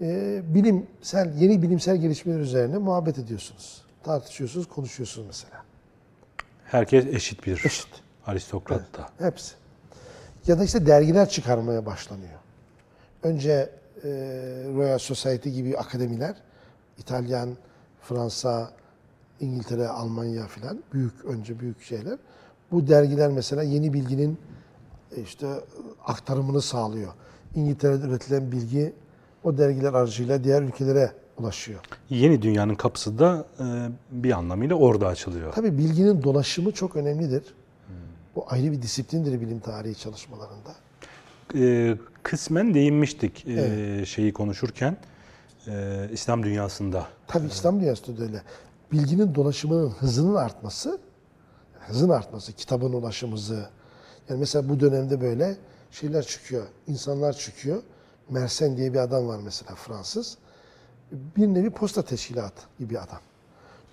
eee, bilimsel, yeni bilimsel gelişmeler üzerine muhabbet ediyorsunuz. Tartışıyorsunuz, konuşuyorsunuz mesela. Herkes eşit bir Eşit. aristokrat da. Hepsi. Ya da işte dergiler çıkarmaya başlanıyor. Önce e, Royal Society gibi akademiler, İtalyan, Fransa, İngiltere, Almanya filan büyük önce büyük şeyler. Bu dergiler mesela yeni bilginin e, işte aktarımını sağlıyor. İngiltere'de üretilen bilgi o dergiler aracıyla diğer ülkelere ulaşıyor. Yeni dünyanın kapısı da e, bir anlamıyla orada açılıyor. Tabii bilginin dolaşımı çok önemlidir. Bu ayrı bir disiplindir bilim tarihi çalışmalarında. E, kısmen değinmiştik e, şeyi konuşurken. E, İslam dünyasında Tabii İslam dünyasında da öyle. Bilginin dolaşımının hızının artması, hızın artması, kitabın ulaşım hızı. Yani mesela bu dönemde böyle şeyler çıkıyor, insanlar çıkıyor. Mersenne diye bir adam var mesela Fransız. Bir nevi posta teşkilatı gibi adam.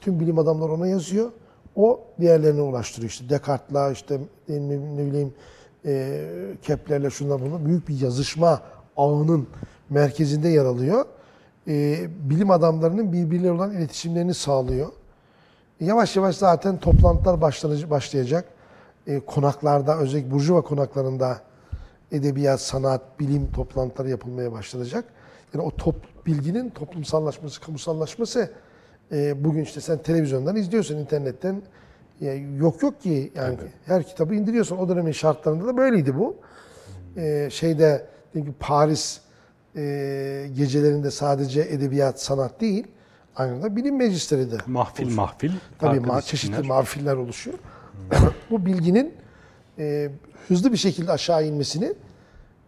Tüm bilim adamları ona yazıyor. O diğerlerine ulaştırıyor. İşte Descartes'la, işte ne, bileyim e, Kepler'le şunlar bunlar. Büyük bir yazışma ağının merkezinde yer alıyor. E, bilim adamlarının birbirleriyle olan iletişimlerini sağlıyor. Yavaş yavaş zaten toplantılar başlayacak. E, konaklarda, özellikle Burjuva konaklarında edebiyat, sanat, bilim toplantıları yapılmaya başlanacak. Yani o top bilginin toplumsallaşması, kamusallaşması e, bugün işte sen televizyondan izliyorsun, internetten. Ya yok yok ki yani her kitabı indiriyorsun. O dönemin şartlarında da böyleydi bu. E, şeyde ki Paris e, gecelerinde sadece edebiyat, sanat değil, aynı zamanda bilim meclisleri de mahfil mahfil Tabii ma- çeşitli mahfiller oluşuyor. [COUGHS] Bu bilginin e, hızlı bir şekilde aşağı inmesini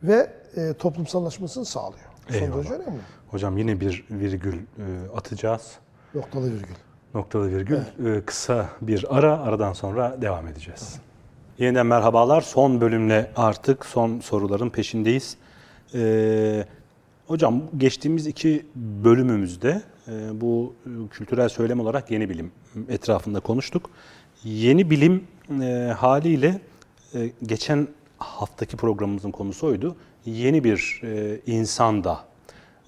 ve e, toplumsallaşmasını sağlıyor. Son Eyvallah. derece önemli. Hocam yine bir virgül e, atacağız. Noktalı virgül. Noktalı virgül. E, kısa bir ara, aradan sonra devam edeceğiz. Yeniden merhabalar. Son bölümle artık son soruların peşindeyiz. E, hocam geçtiğimiz iki bölümümüzde e, bu kültürel söylem olarak yeni bilim etrafında konuştuk. Yeni bilim e, haliyle e, geçen haftaki programımızın konusu oydu. Yeni bir e, insan da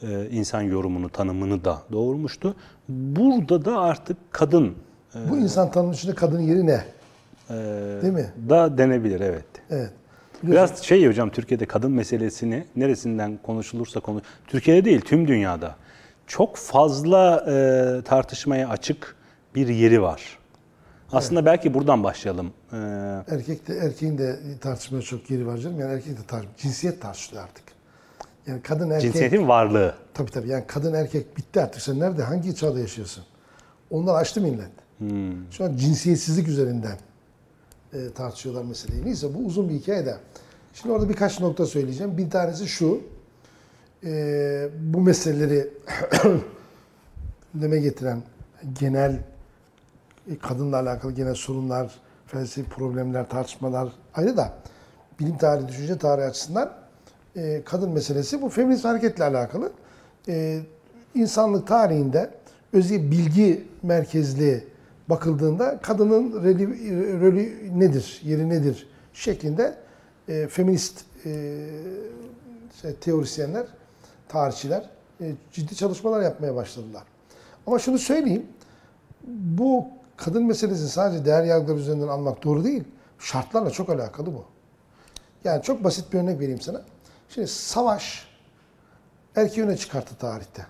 e, insan yorumunu, tanımını da doğurmuştu. Burada da artık kadın e, Bu insan tanımı içinde kadının yeri ne? Değil mi? da denebilir evet. Evet. Biraz şey hocam Türkiye'de kadın meselesini neresinden konuşulursa konu Türkiye'de değil tüm dünyada çok fazla e, tartışmaya açık bir yeri var. Aslında belki buradan başlayalım. E, Erkek de, erkeğin de tartışmaya çok yeri var canım. Yani erkek de tartışma. Cinsiyet tartışılıyor artık. Yani kadın erkek... cinsiyetin varlığı. Tabii tabii. Yani kadın erkek bitti artık. Sen nerede, hangi çağda yaşıyorsun? Onlar açtı millet. Şu an cinsiyetsizlik üzerinden e, tartışıyorlar meseleyi. Neyse bu uzun bir hikaye de. Şimdi orada birkaç nokta söyleyeceğim. Bir tanesi şu. e, bu meseleleri [CLEARS THROAT] gündeme getiren genel kadınla alakalı genel sorunlar, felsefi problemler, tartışmalar ayrı da bilim tarihi, düşünce tarihi açısından e, kadın meselesi bu feminist hareketle alakalı. E, insanlık tarihinde özellikle bilgi merkezli bakıldığında kadının rolü nedir, yeri nedir şeklinde e, feminist e, şey, teorisyenler, tarihçiler e, ciddi çalışmalar yapmaya başladılar. Ama şunu söyleyeyim, bu kadın meselesini sadece değer yargıları üzerinden almak doğru değil. Şartlarla çok alakalı bu. Yani çok basit bir örnek vereyim sana. Şimdi savaş erkeği öne çıkarttı tarihte.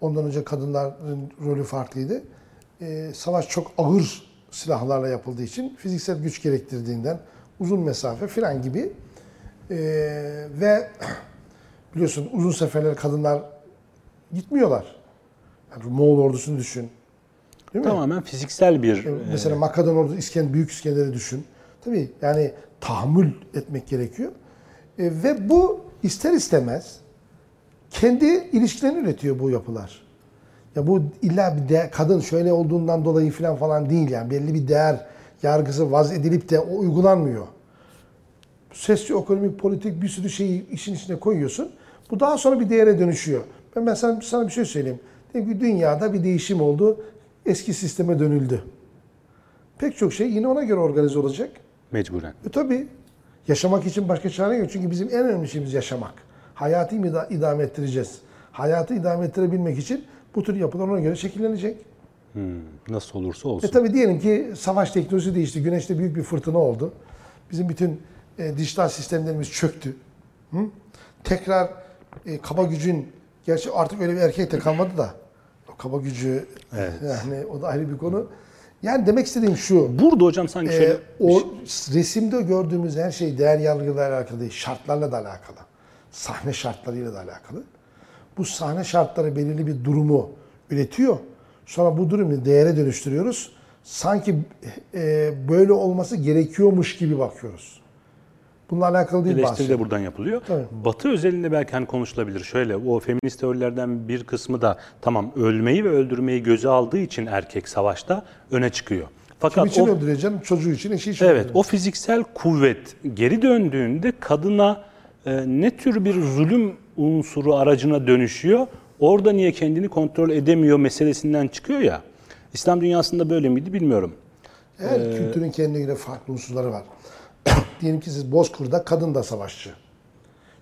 Ondan önce kadınların rolü farklıydı. Ee, savaş çok ağır silahlarla yapıldığı için fiziksel güç gerektirdiğinden uzun mesafe filan gibi ee, ve [CLEARS THROAT] biliyorsun uzun seferler kadınlar gitmiyorlar. Yani Moğol ordusunu düşün. Değil mi? Tamamen fiziksel bir E, Mesela Makedon ordusu İskender, Büyük İskender'i düşün. Tabii yani tahammül etmek gerekiyor. E, ve bu ister istemez kendi ilişkilerini üretiyor bu yapılar. Ya bu illa bir de kadın şöyle olduğundan dolayı falan falan değil yani belli bir değer yargısı vaz edilip de o uygulanmıyor. sosyoekonomik, politik bir sürü şeyi işin içine koyuyorsun. Bu daha sonra bir değere dönüşüyor. Ben, ben sana, sana bir şey söyleyeyim. Diyelim ki dünyada bir değişim oldu. Eski sisteme dönüldü. Pek çok şey yine ona göre organize olacak. Mecburen. E tabii. Yaşamak için başka çare yok. Çünkü bizim en önemli şeyimiz yaşamak. Hayatı ida- idame ettireceğiz. Hayatı idame ettirebilmek için bu tür yapılar ona göre şekillenecek. Hmm, nasıl olursa E olsun. tabii diyelim ki savaş teknolojisi değişti. Güneşte büyük bir fırtına oldu. Bizim bütün e, dijital sistemlerimiz çöktü. Hı? Tekrar e, kaba gücün, gerçi artık öyle bir erkek de kalmadı da. Kaba gücü, Evet. yani o da ayrı bir konu. Yani demek istediğim şu. Burada hocam sanki şöyle Ee, o resimde gördüğümüz her şey değer yargılarıyla alakalı değil, şartlarla da alakalı. Sahne şartlarıyla da alakalı. Bu sahne şartları belirli bir durumu üretiyor. Sonra bu durumu değere dönüştürüyoruz. Sanki e, böyle olması gerekiyormuş gibi bakıyoruz. Bununla alakalı değil eleştiri bahsi. de buradan yapılıyor. Tabii. Batı özelinde belki hani konuşulabilir. Şöyle o feminist teorilerden bir kısmı da tamam ölmeyi ve öldürmeyi göze aldığı için erkek savaşta öne çıkıyor. Kim Fakat için o öldüreceksin? Çocuğu için, eşi için Evet, o fiziksel kuvvet geri döndüğünde kadına e, ne tür bir zulüm unsuru aracına dönüşüyor? Orada niye kendini kontrol edemiyor meselesinden çıkıyor ya. İslam dünyasında böyle miydi bilmiyorum. Her kültürün kendine göre farklı unsurları var. [COUGHS] Diyelim ki siz Bozkır'da kadın da savaşçı.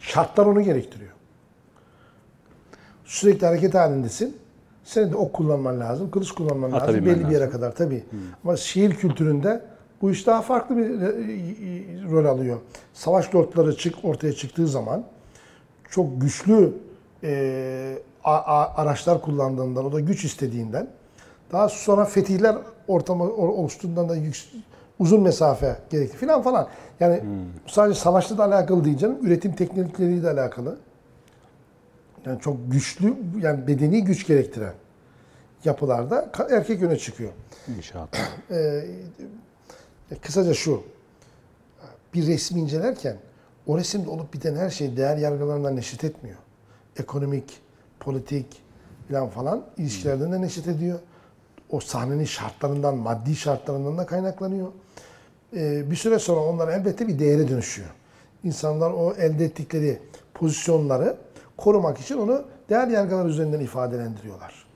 Şartlar onu gerektiriyor. Sürekli hareket halindesin. Senin de ok kullanman lazım, kılıç kullanman lazım Atabilmen belli bir yere kadar tabii. Ama şiir kültüründe bu iş daha farklı bir e, rol alıyor. Savaş lordları çık ortaya çıktığı zaman çok güçlü e, a- a- araçlar kullandığından, o da güç istediğinden, daha sonra fetihler ortamı oluştuğundan da yük- uzun mesafe gerekti filan falan. Yani sadece savaşla da alakalı değil canım, üretim teknikleriyle alakalı. Yani çok güçlü, yani bedeni güç gerektiren yapılarda erkek öne çıkıyor. İnşaat. [CLEARS THROAT] Ee, kısaca şu, bir resmi incelerken o resimde olup biten her şey değer yargılarından neşet etmiyor. Ekonomik, politik falan falan ilişkilerden de neşet ediyor. O sahnenin şartlarından, maddi şartlarından da kaynaklanıyor. Ee, bir süre sonra onlar elbette bir değere dönüşüyor. İnsanlar o elde ettikleri pozisyonları korumak için onu değer yargılar üzerinden ifadelendiriyorlar.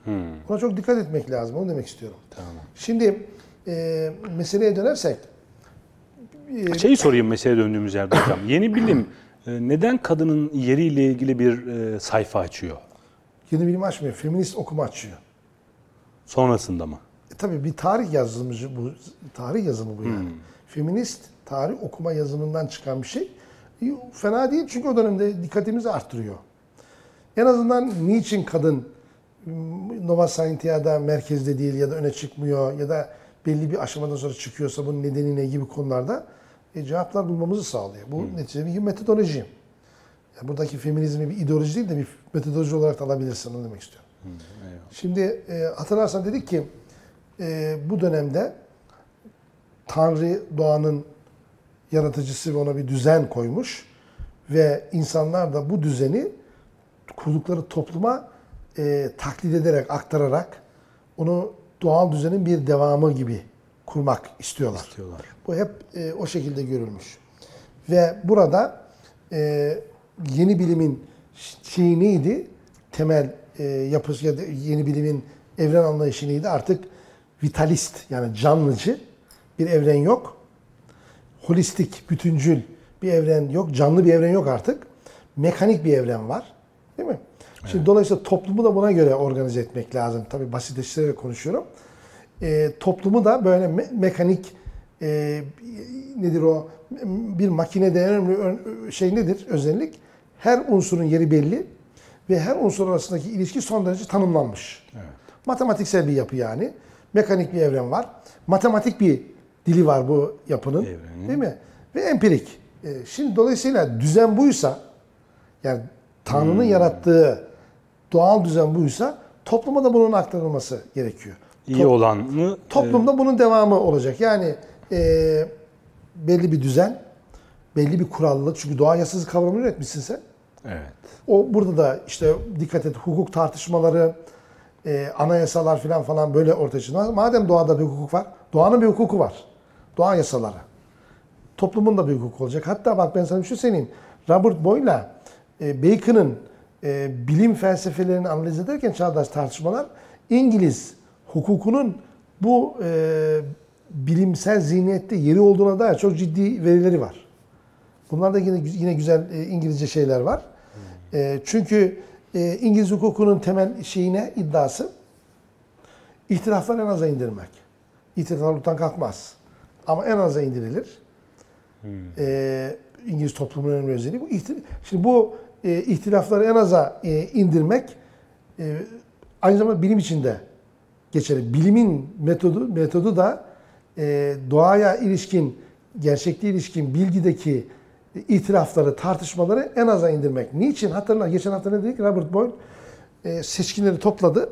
Buna çok dikkat etmek lazım. Onu demek istiyorum. Şimdi e, meseleye dönersek Şeyi sorayım meseleye döndüğümüz yerde hocam. Yeni bilim e, neden kadının yeriyle ilgili bir e, sayfa açıyor? yeni bilim açmıyor. Feminist okuma açıyor. Sonrasında mı? E, tabii bir tarih yazılımı bu. Tarih yazımı bu yani. Feminist tarih okuma yazımından çıkan bir şey. E, Fena değil çünkü o dönemde dikkatimizi arttırıyor. En azından niçin kadın m, Nova Scientia'da merkezde değil ya da öne çıkmıyor ya da belli bir aşamadan sonra çıkıyorsa bunun nedeni ne gibi konularda e, cevaplar bulmamızı sağlıyor. Bu neticede bir metodoloji. Yani buradaki feminizmi bir ideoloji değil de bir metodoloji olarak da alabilirsin onu demek istiyorum. Şimdi e, hatırlarsan dedik ki e, bu dönemde Tanrı doğanın yaratıcısı ve ona bir düzen koymuş ve insanlar da bu düzeni kurdukları topluma e, taklit ederek, aktararak onu doğal düzenin bir devamı gibi kurmak istiyorlar. İstiyorlar. Bu hep e, o şekilde görülmüş. Ve burada e, yeni bilimin şeyi neydi? Temel e, yapısı ya da yeni bilimin evren anlayışı neydi? Artık vitalist yani canlıcı bir evren yok. Holistik, bütüncül bir evren yok. Canlı bir evren yok artık. Mekanik bir evren var. Değil mi? Şimdi dolayısıyla toplumu da buna göre organize etmek lazım. Tabii basitleştirerek konuşuyorum. E, toplumu da böyle me- mekanik e, nedir o? Bir makinede en önemli ön- şey nedir? Özellik her unsurun yeri belli ve her unsur arasındaki ilişki son derece tanımlanmış. Matematiksel bir yapı yani. Mekanik bir evren var. Matematik bir dili var bu yapının. Evrenin. Değil mi? Ve empirik. E, şimdi dolayısıyla düzen buysa yani Tanrı'nın yarattığı doğal düzen buysa topluma da bunun aktarılması gerekiyor. İyi olanı Toplumda bunun devamı olacak. Yani e, belli bir düzen, belli bir kurallık. Çünkü doğa yasası kavramını üretmişsin sen. evet. O burada da işte dikkat et hukuk tartışmaları, e, anayasalar falan falan böyle ortaya çıkıyor. Madem doğada bir hukuk var, doğanın bir hukuku var. Doğa yasaları. toplumun da bir hukuku olacak. Hatta bak ben sana bir şey söyleyeyim. Robert Boyle'la e, Bacon'ın e, bilim felsefelerini analiz ederken çağdaş tartışmalar İngiliz hukukunun bu e, bilimsel zihniyette yeri olduğuna dair çok ciddi verileri var. Bunlarda yine yine güzel e, İngilizce şeyler var. Çünkü İngiliz hukukunun temel şeyine iddiası ihtilafları en aza indirmek. İhtilaflar kalkmaz. Ama en aza indirilir. E, İngiliz toplumunun önemli özelliği bu. Şimdi bu e, ihtilafları en aza e, indirmek e, aynı zamanda bilim içinde geçerli. Bilimin metodu metodu da e, doğaya ilişkin, gerçekliğe ilişkin bilgideki itirafları, tartışmaları en aza indirmek. Niçin? Hatırla, geçen hafta ne dedik? Robert Boyle e, seçkinleri topladı.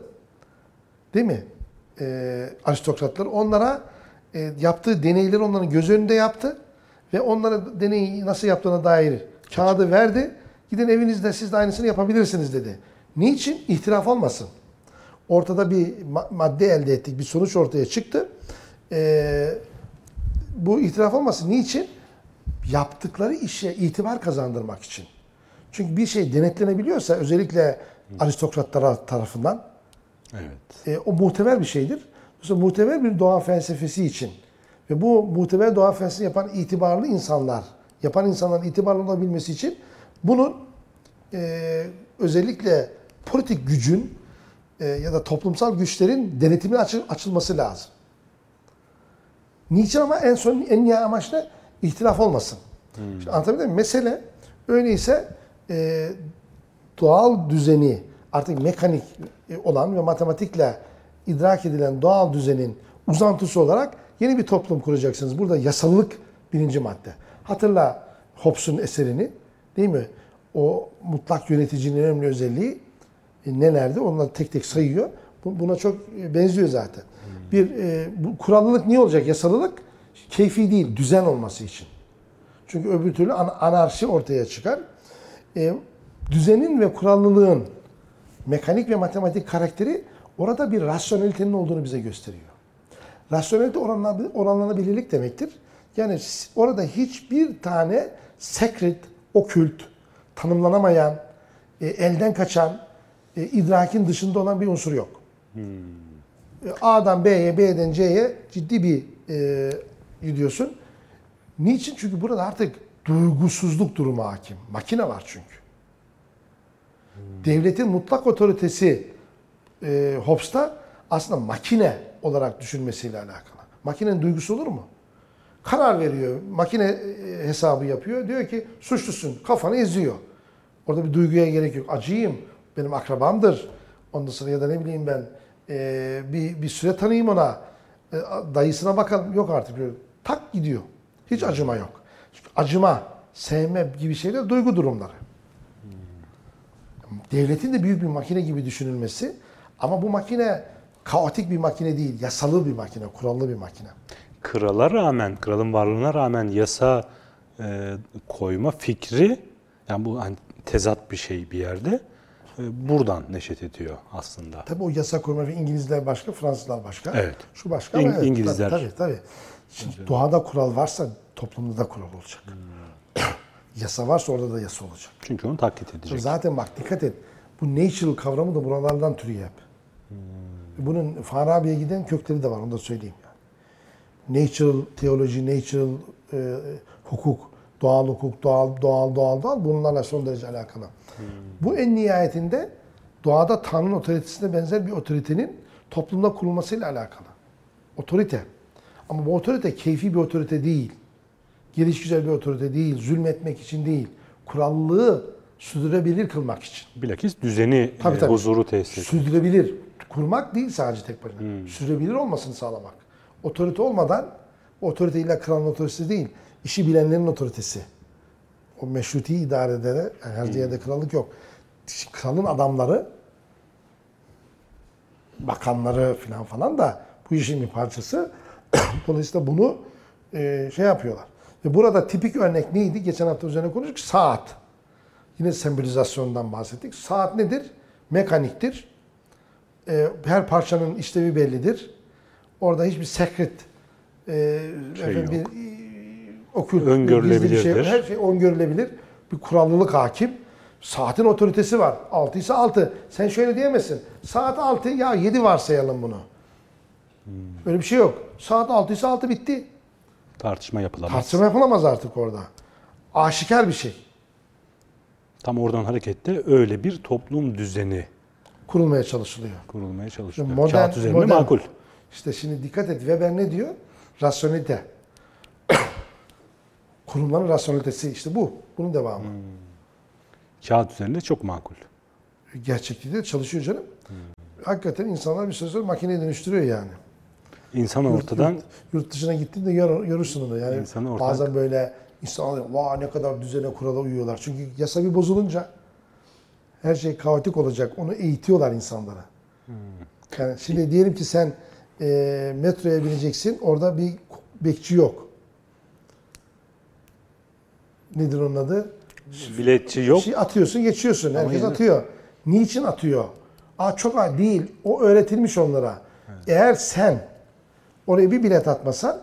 Değil mi? E, aristokratları. Onlara e, yaptığı deneyleri onların göz önünde yaptı. Ve onlara deneyi nasıl yaptığına dair kağıdı verdi. Gidin evinizde siz de aynısını yapabilirsiniz dedi. Niçin? İhtilaf olmasın. Ortada bir ma- madde elde ettik, bir sonuç ortaya çıktı. Ee, bu itiraf olmasın. Niçin? Yaptıkları işe itibar kazandırmak için. Çünkü bir şey denetlenebiliyorsa özellikle aristokratlar tarafından Evet. e, o muhteber bir şeydir. Mesela muhteber bir doğa felsefesi için ve bu muhteber doğa felsefesi yapan itibarlı insanlar, yapan insanların itibarlı olabilmesi için bunun e, özellikle politik gücün e, ya da toplumsal güçlerin denetimine açı- açılması lazım. Niçin ama en son en nihai amaç ne? İhtilaf olmasın. Şimdi anlatabildim mi? Mesele öyleyse e, doğal düzeni artık mekanik e, olan ve matematikle idrak edilen doğal düzenin uzantısı olarak yeni bir toplum kuracaksınız. Burada yasalılık birinci madde. Hatırla Hobbes'un eserini değil mi? O mutlak yöneticinin önemli özelliği e, nelerdi? Onları tek tek sayıyor. Bu- Buna çok e, benziyor zaten. Bir e, bu kurallılık niye olacak? Yasalılık keyfi değil, düzen olması için. Çünkü öbür türlü an- anarşi ortaya çıkar. E, düzenin ve kurallılığın mekanik ve matematik karakteri orada bir rasyonelitenin olduğunu bize gösteriyor. Rasyonelite oranla- oranlanabilirlik demektir. Yani orada hiçbir tane secret, okült, tanımlanamayan, e, elden kaçan, e, idrakin dışında olan bir unsur yok. E, A'dan B'ye, B'den C'ye ciddi bir e, gidiyorsun. Niçin? Çünkü burada artık duygusuzluk durumu hakim. Makine var çünkü. Devletin mutlak otoritesi e, Hobbes'ta aslında makine olarak düşünmesiyle alakalı. Makinenin duygusu olur mu? Karar veriyor, makine e, hesabı yapıyor. Diyor ki suçlusun, kafanı eziyor. Orada bir duyguya gerek yok. Acıyım, benim akrabamdır. Ondan sonra ya da ne bileyim ben e, bir, bir süre tanıyayım ona. E, dayısına bakalım. Yok artık. Böyle, tak gidiyor. Hiç acıma yok. Çünkü acıma, sevme gibi şeyler duygu durumları. Devletin de büyük bir makine gibi düşünülmesi ama bu makine kaotik bir makine değil, yasalı bir makine, kurallı bir makine. Krala rağmen, kralın varlığına rağmen yasa e, koyma fikri, yani bu hani tezat bir şey bir yerde, e, buradan neşet ediyor aslında. Tabii o yasa koyma ve İngilizler başka, Fransızlar başka. Evet. Şu başka İng- ama evet, İngilizler. Tabii tabii. Şimdi doğada kural varsa toplumda da kural olacak. [COUGHS] yasa varsa orada da yasa olacak. Çünkü onu taklit edecek. Zaten bak dikkat et. Bu natural kavramı da buralardan türüyor hep. Bunun Farabi'ye giden kökleri de var onu da söyleyeyim. Yani. Natural teoloji, natural e, hukuk, doğal hukuk, doğal, doğal, doğal, doğal bunlarla son derece alakalı. Bu en nihayetinde doğada Tanrı'nın otoritesine benzer bir otoritenin toplumda kurulmasıyla alakalı. Otorite. Ama bu otorite keyfi bir otorite değil. Gelişgüzel bir otorite değil. Zulmetmek için değil. Kurallığı sürdürebilir kılmak için. Bilakis düzeni, Tabii, e, tabii. huzuru tesis. Sürdürebilir. Kurmak değil sadece tek başına. Sürdürebilir olmasını sağlamak. Otorite olmadan, otorite illa kralın otoritesi değil, işi bilenlerin otoritesi. O meşruti idarede yani her yerde krallık yok. Kralın adamları, bakanları falan falan da bu işin bir parçası. [COUGHS] Dolayısıyla bunu e, şey yapıyorlar. Ve burada tipik örnek neydi? Geçen hafta üzerine konuştuk. Saat. Yine sembolizasyondan bahsettik. Saat nedir? Mekaniktir. E, her parçanın işlevi bellidir. Orada hiçbir secret e, Şey efendim, yok. bir e, okült, bir şey, her şey öngörülebilir. Bir kurallılık hakim. Saatin otoritesi var. 6 ise 6. Sen şöyle diyemezsin. Saat 6 ya 7 varsayalım bunu. Öyle bir şey yok. Saat 6 ise 6 bitti. Tartışma yapılamaz. Tartışma yapılamaz artık orada. Aşikar bir şey. Tam oradan hareketle öyle bir toplum düzeni Kurulmaya çalışılıyor. kurulmaya çalışılıyor. Modern- Kağıt üzerinde modern- makul. İşte şimdi dikkat et Weber ne diyor? Rasyonelite. [COUGHS] Kurumların rasyonelitesi işte bu. Bunun devamı. Kağıt üzerinde çok makul. Gerçekliği de çalışıyor canım. Hakikaten insanlar bir süre sonra makineye dönüştürüyor yani. İnsan Yurt- ortadan yurt, yurt dışına gittiğinde gör, görürsün onu. Yani bazen böyle insanlar vay ne kadar düzene kurala uyuyorlar. Çünkü yasa bir bozulunca her şey kaotik olacak. Onu eğitiyorlar insanlara. Yani şimdi diyelim ki sen e, metroya bineceksin. Orada bir bekçi yok. Nedir onun adı? biletçi yok. Şey atıyorsun, geçiyorsun. Herkes yine- atıyor. Niçin atıyor? Aa çok az değil. O öğretilmiş onlara. Eğer sen oraya bir bilet atmasan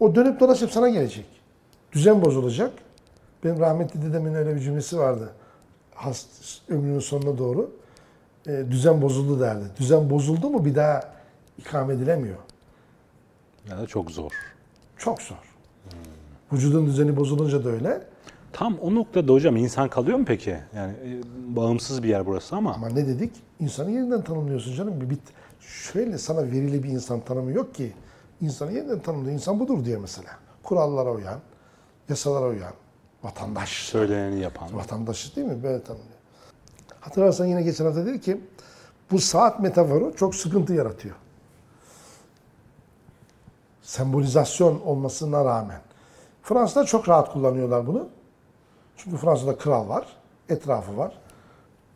o dönüp dolaşıp sana gelecek. Düzen bozulacak. Benim rahmetli dedemin öyle bir cümlesi vardı. Hast, ömrünün sonuna doğru. E, düzen bozuldu derdi. Düzen bozuldu mu bir daha ikame edilemiyor. Ya da çok zor. Çok zor. Vücudun düzeni bozulunca da öyle. Tam o noktada hocam insan kalıyor mu peki? Yani e, bağımsız bir yer burası ama Ama ne dedik? İnsanı yeniden tanımlıyorsun canım. Bir bit şöyle sana verili bir insan tanımı yok ki. İnsanı yeniden tanımlıyor. İnsan budur diyor mesela. Kurallara uyan, yasalara uyan, vatandaş. söyleneni yapan. Vatandaşı değil mi? Böyle tanımlıyor. Hatırlarsan yine geçen hafta dedi ki bu saat metaforu çok sıkıntı yaratıyor. Sembolizasyon olmasına rağmen. Fransa'da çok rahat kullanıyorlar bunu. Çünkü Fransa'da kral var, etrafı var.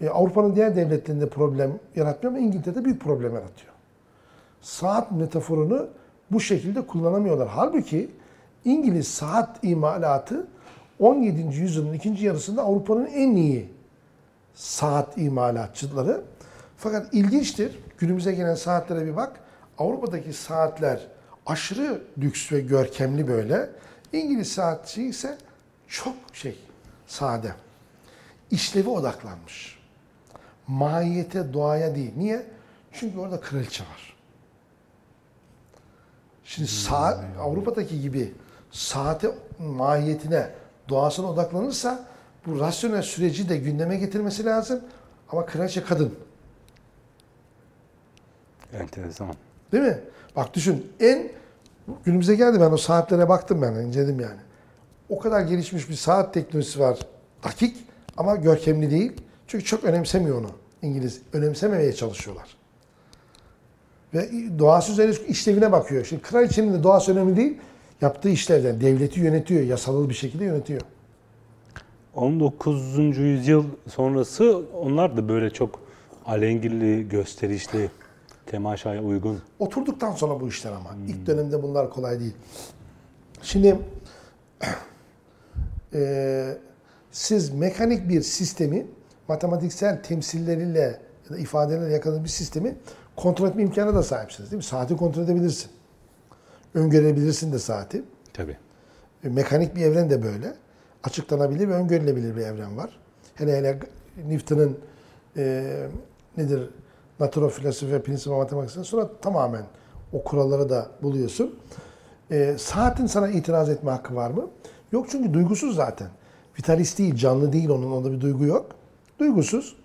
E, Avrupa'nın diğer devletlerinde problem yaratmıyor ama İngiltere'de büyük problem yaratıyor. Saat metaforunu bu şekilde kullanamıyorlar. Halbuki İngiliz saat imalatı 17. yüzyılın ikinci yarısında Avrupa'nın en iyi saat imalatçıları. Fakat ilginçtir, günümüze gelen saatlere bir bak. Avrupa'daki saatler aşırı lüks ve görkemli böyle. İngiliz saatçi ise çok şey, sade. İşlevi odaklanmış. Mahiyete, doğaya değil. Niye? Çünkü orada kraliçe var. Şimdi saat, Avrupa'daki gibi saate mahiyetine, doğasına odaklanırsa bu rasyonel süreci de gündeme getirmesi lazım. Ama kraliçe kadın. Enteresan. Değil mi? Bak düşün en günümüze geldi ben o saatlere baktım ben inceledim yani. O kadar gelişmiş bir saat teknolojisi var. Dakik ama görkemli değil. Çünkü çok önemsemiyor onu İngiliz. Önemsememeye çalışıyorlar. Ve doğası üzerine işlevine bakıyor. Şimdi kraliçenin de doğası önemli değil. Yaptığı işlerden devleti yönetiyor. Yasalı bir şekilde yönetiyor. 19. yüzyıl sonrası onlar da böyle çok alengirli, gösterişli, temaşaya uygun. Oturduktan sonra bu işler ama. ilk dönemde bunlar kolay değil. Şimdi eee, [CLEARS THROAT] siz mekanik bir sistemi matematiksel temsilleriyle ya da ifadelerle yakaladığınız bir sistemi kontrol etme imkanı da sahipsiniz değil mi? Saati kontrol edebilirsin. Öngörebilirsin de saati. Tabii. E, Mekanik bir evren de böyle. Açıklanabilir ve öngörülebilir bir evren var. Hele hele Newton'un e, nedir Natural Philosophy ve Principia Mathematics'ten sonra tamamen o kuralları da buluyorsun. E, saatin sana itiraz etme hakkı var mı? Yok çünkü duygusuz zaten. Vitalist değil, canlı değil onun, onda bir duygu yok. Duygusuz.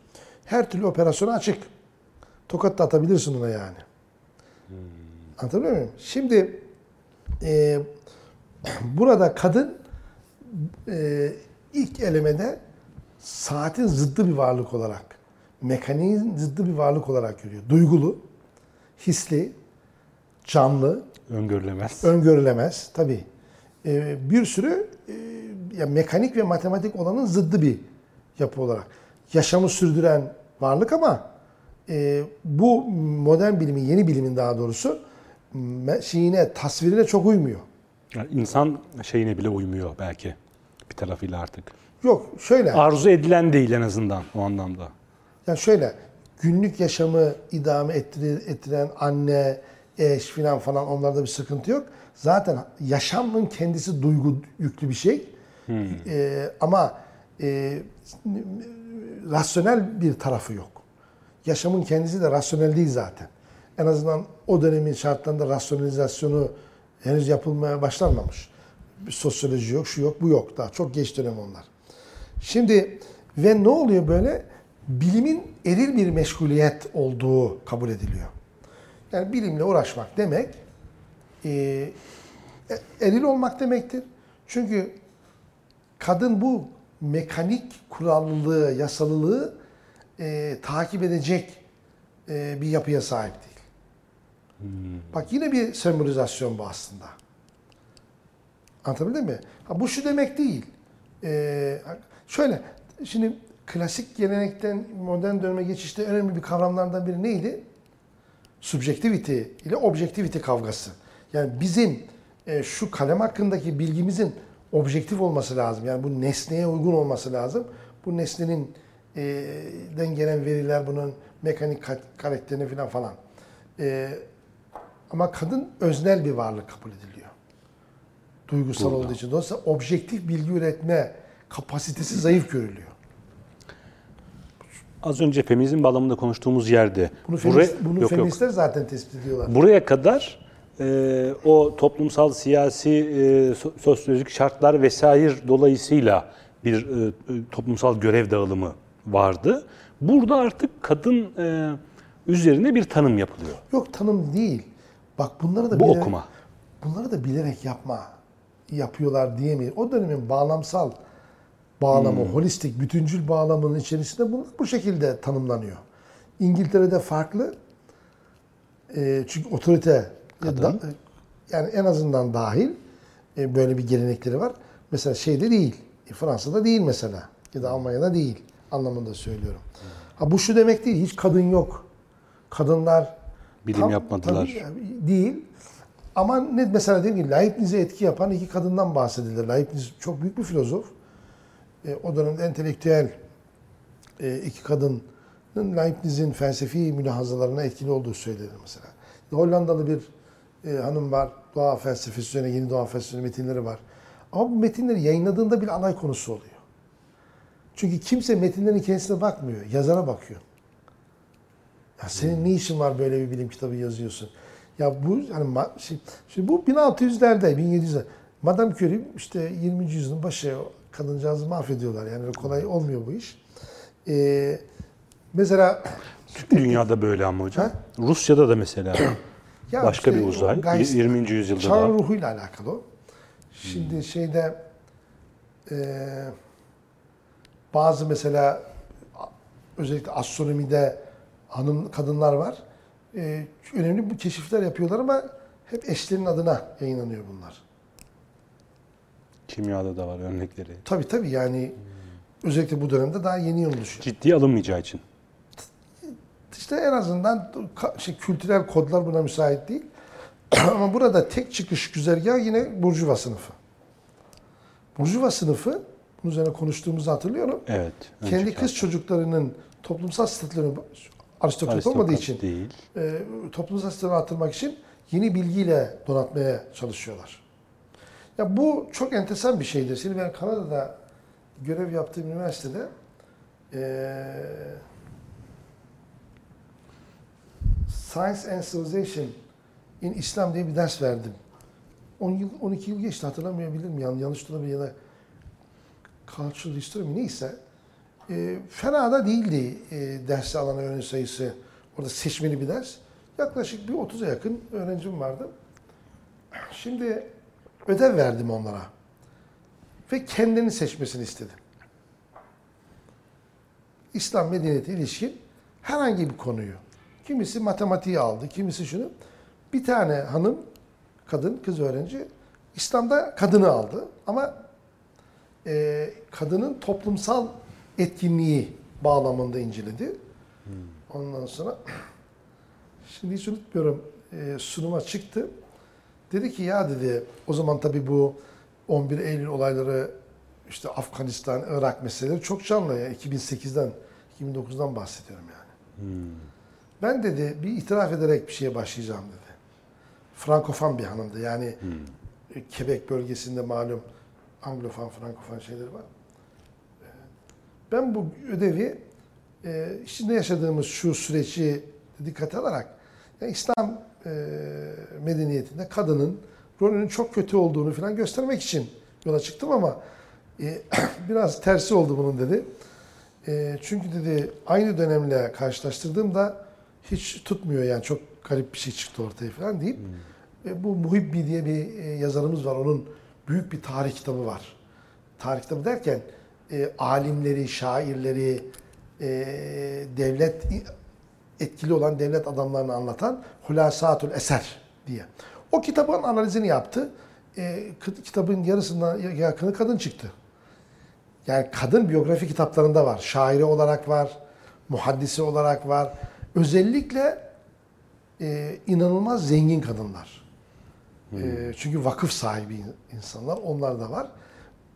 Her türlü operasyona açık. Tokat da atabilirsin ona yani. Anlatabiliyor muyum? Şimdi e, burada kadın e, ilk elemede saatin zıddı bir varlık olarak, mekaniğin zıddı bir varlık olarak görüyor. Duygulu, hisli, canlı, Öngörülemez. öngörülemez tabii. E, bir sürü e, ya mekanik ve matematik olanın zıddı bir yapı olarak. Yaşamı sürdüren varlık ama e, bu modern bilimin, yeni bilimin daha doğrusu şeyine, tasvirine çok uymuyor. Yani insan şeyine bile uymuyor belki bir tarafıyla artık. Yok şöyle. Arzu edilen değil en azından o anlamda. Yani şöyle günlük yaşamı idame ettire- ettiren anne, eş filan falan onlarda bir sıkıntı yok. zaten yaşamın kendisi duygu yüklü bir şey. Ee, ama e, rasyonel bir tarafı yok. Yaşamın kendisi de rasyonel değil zaten. En azından o dönemin şartlarında rasyonalizasyonu henüz yapılmaya başlanmamış. Bir sosyoloji yok, şu yok, bu yok. Daha çok geç dönem onlar. Şimdi ve ne oluyor böyle? Bilimin eril bir meşguliyet olduğu kabul ediliyor. Yani bilimle uğraşmak demek e, eril olmak demektir. Çünkü kadın bu mekanik kurallılığı, yasalılığı e, takip edecek e, bir yapıya sahip. Bak yine bir sembolizasyon bu aslında. Anlatabildim mi? Ha, bu şu demek değil. Ee, şöyle, şimdi klasik gelenekten modern döneme geçişte önemli bir kavramlardan biri neydi? Subjectivity ile objectivity kavgası. Yani bizim e, şu kalem hakkındaki bilgimizin objektif olması lazım. Yani bu nesneye uygun olması lazım. Bu nesnenin e, den gelen veriler bunun mekanik ka- karakterini falan falan. E, ama kadın öznel bir varlık kabul ediliyor. Duygusal Burada. olduğu için. Dolayısıyla objektif bilgi üretme kapasitesi zayıf görülüyor. Az önce feminizm bağlamında konuştuğumuz yerde Bunu, buraya, feminist, bunu yok, yok. feministler zaten tespit ediyorlar. buraya kadar e, o toplumsal, siyasi, e, so- sosyolojik şartlar vesaire dolayısıyla bir e, toplumsal görev dağılımı vardı. Burada artık kadın e, üzerine bir tanım yapılıyor. Yok tanım değil. Bak bunları da Bu bilerek, okuma. bunları da bilerek yapma yapıyorlar diyemeyiz. O dönemin bağlamsal bağlamı, Hmm. holistik, bütüncül bağlamının içerisinde bunlar bu şekilde tanımlanıyor. İngiltere'de farklı. E, çünkü otorite Kadın. da- yani en azından dahil e, böyle bir gelenekleri var. Mesela şeyde değil. e, Fransa'da değil mesela. Ya da Almanya'da değil anlamında söylüyorum. Ha bu şu demek değil. Hiç kadın yok. Kadınlar Bilim Tam- yapmadılar. tabii yani değil. Ama ne mesela diyelim ki Leibniz'e etki yapan iki kadından bahsedilir. Leibniz çok büyük bir filozof. E, o dönemde entelektüel e, iki kadının Leibniz'in felsefi mülahazalarına etkili olduğu söylenir mesela. Hollandalı bir e, hanım var. Doğa felsefesi üzerine, yeni doğa felsefesi metinleri var. Ama bu metinleri yayınladığında bir alay konusu oluyor. Çünkü kimse metinlerin kendisine bakmıyor. Yazara bakıyor. Ya senin ne işin var böyle bir bilim kitabı yazıyorsun? Ya bu hani şey, şimdi bu 1600'lerde, 1700'lerde Madame Curie işte 20. yüzyılın başı kadıncağızı mahvediyorlar. Yani kolay olmuyor bu iş. Ee, mesela dünyada böyle ama hocam. Rusya'da da mesela [CLEARS THROAT] ya başka işte bir uzay. Geist- 20. yüzyılda Çağ da. ruhuyla alakalı o. Şimdi şeyde e, bazı mesela özellikle astronomide hanım kadınlar var. E, önemli bu keşifler yapıyorlar ama hep eşlerinin adına yayınlanıyor bunlar. Kimyada da var örnekleri. Tabii tabii yani özellikle bu dönemde daha yeni oluşuyor. Ciddiye alınmayacağı için. İşte en azından şey, kültürel kodlar buna müsait değil. [CLEARS THROAT] Ama burada tek çıkış güzergahı yine Burjuva sınıfı. Burjuva sınıfı, bunun üzerine konuştuğumuzu hatırlıyorum. Evet. Kendi kız çocuklarının toplumsal statülerini aristokrat aristokrat olmadığı için değil. e, toplumsal statülerini arttırmak için yeni bilgiyle donatmaya çalışıyorlar. Ya bu çok enteresan bir şeydir. Şimdi ben Kanada'da görev yaptığım üniversitede e, Science and Civilization in İslam diye bir ders verdim. 10 yıl, 12 yıl geçti hatırlamayabilirim. Yani yanlış olabilir ya da Cultural History mi neyse. E, fena da değildi e, dersi alan öğrenci sayısı. Orada seçmeli bir ders. Yaklaşık bir 30'a yakın öğrencim vardı. Şimdi ödev verdim onlara. Ve kendini seçmesini istedim. İslam medeniyeti ilişkin herhangi bir konuyu. Kimisi matematiği aldı, kimisi şunu. Bir tane hanım, kadın, kız öğrenci İslam'da kadını aldı. Ama e, kadının toplumsal etkinliği bağlamında inceledi. Ondan sonra [CLEARS THROAT] şimdi hiç unutmuyorum e, sunuma çıktı. Dedi ki ya dedi o zaman tabii bu 11 Eylül olayları işte Afganistan, Irak meseleleri çok canlı ya 2008'den 2009'dan bahsediyorum yani. Ben dedi bir itiraf ederek bir şeye başlayacağım dedi. Frankofon bir hanımdı. Yani e, Quebec bölgesinde malum Anglofon, Frankofon şeyleri var. Ben bu ödevi e, içinde yaşadığımız şu süreci dikkate alarak yani İslam e, medeniyetinde kadının rolünün çok kötü olduğunu falan göstermek için yola çıktım ama e, [CLEARS THROAT] biraz tersi oldu bunun dedi. E, çünkü dedi aynı dönemle karşılaştırdığımda hiç tutmuyor yani çok garip bir şey çıktı ortaya falan deyip e, bu Muhibbi diye bir e, yazarımız var. Onun büyük bir tarih kitabı var. Tarih kitabı derken e, alimleri, şairleri, e, devlet etkili olan devlet adamlarını anlatan Hulasatul Eser diye. O kitabın analizini yaptı. E, kitabın yarısından yakını kadın çıktı. Yani kadın biyografi kitaplarında var. Şairi olarak var, muhaddisi olarak var. Özellikle e, inanılmaz zengin kadınlar. E, çünkü vakıf sahibi insanlar, onlar da var.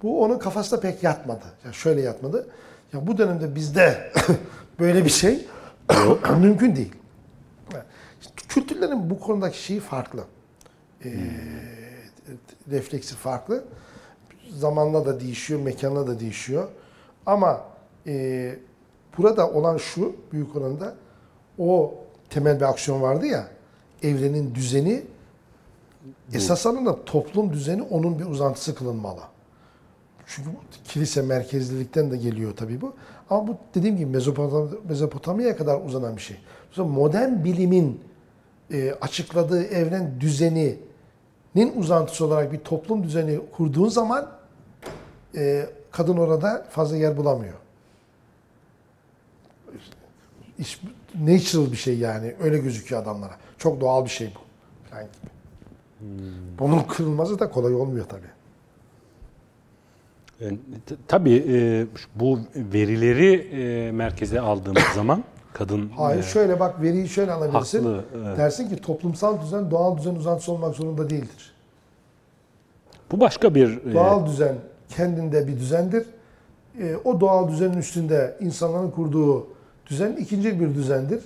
Bu onun kafasında pek yatmadı. Yani şöyle yatmadı. Ya bu dönemde bizde [COUGHS] böyle bir şey [COUGHS] mümkün değil. Kültürlerin bu konudaki şeyi farklı. E, refleksi farklı. Zamanla da değişiyor, mekanla da değişiyor. Ama e, burada olan şu, büyük oranda o temel bir aksiyon vardı ya, evrenin düzeni, esas alında toplum düzeni onun bir uzantısı kılınmalı. Çünkü kilise merkezlilikten de geliyor tabii bu. Ama bu dediğim gibi Mezopotam- Mezopotamya'ya kadar uzanan bir şey. Mesela modern bilimin e, açıkladığı evren düzeninin uzantısı olarak bir toplum düzeni kurduğun zaman e, kadın orada fazla yer bulamıyor. İş, natural bir şey yani. Öyle gözüküyor adamlara. Çok doğal bir şey bu. Falan gibi. Bunun kırılması da kolay olmuyor tabii. E, Tabii e, bu verileri e, merkeze aldığımız [COUGHS] zaman kadın Hayır e, şöyle bak veriyi şöyle alabilirsin. haklı. evet. Dersin ki toplumsal düzen doğal düzen uzantısı olmak zorunda değildir. Bu başka bir e, Doğal düzen kendinde bir düzendir. Ee, o doğal düzenin üstünde insanların kurduğu düzen ikinci bir düzendir.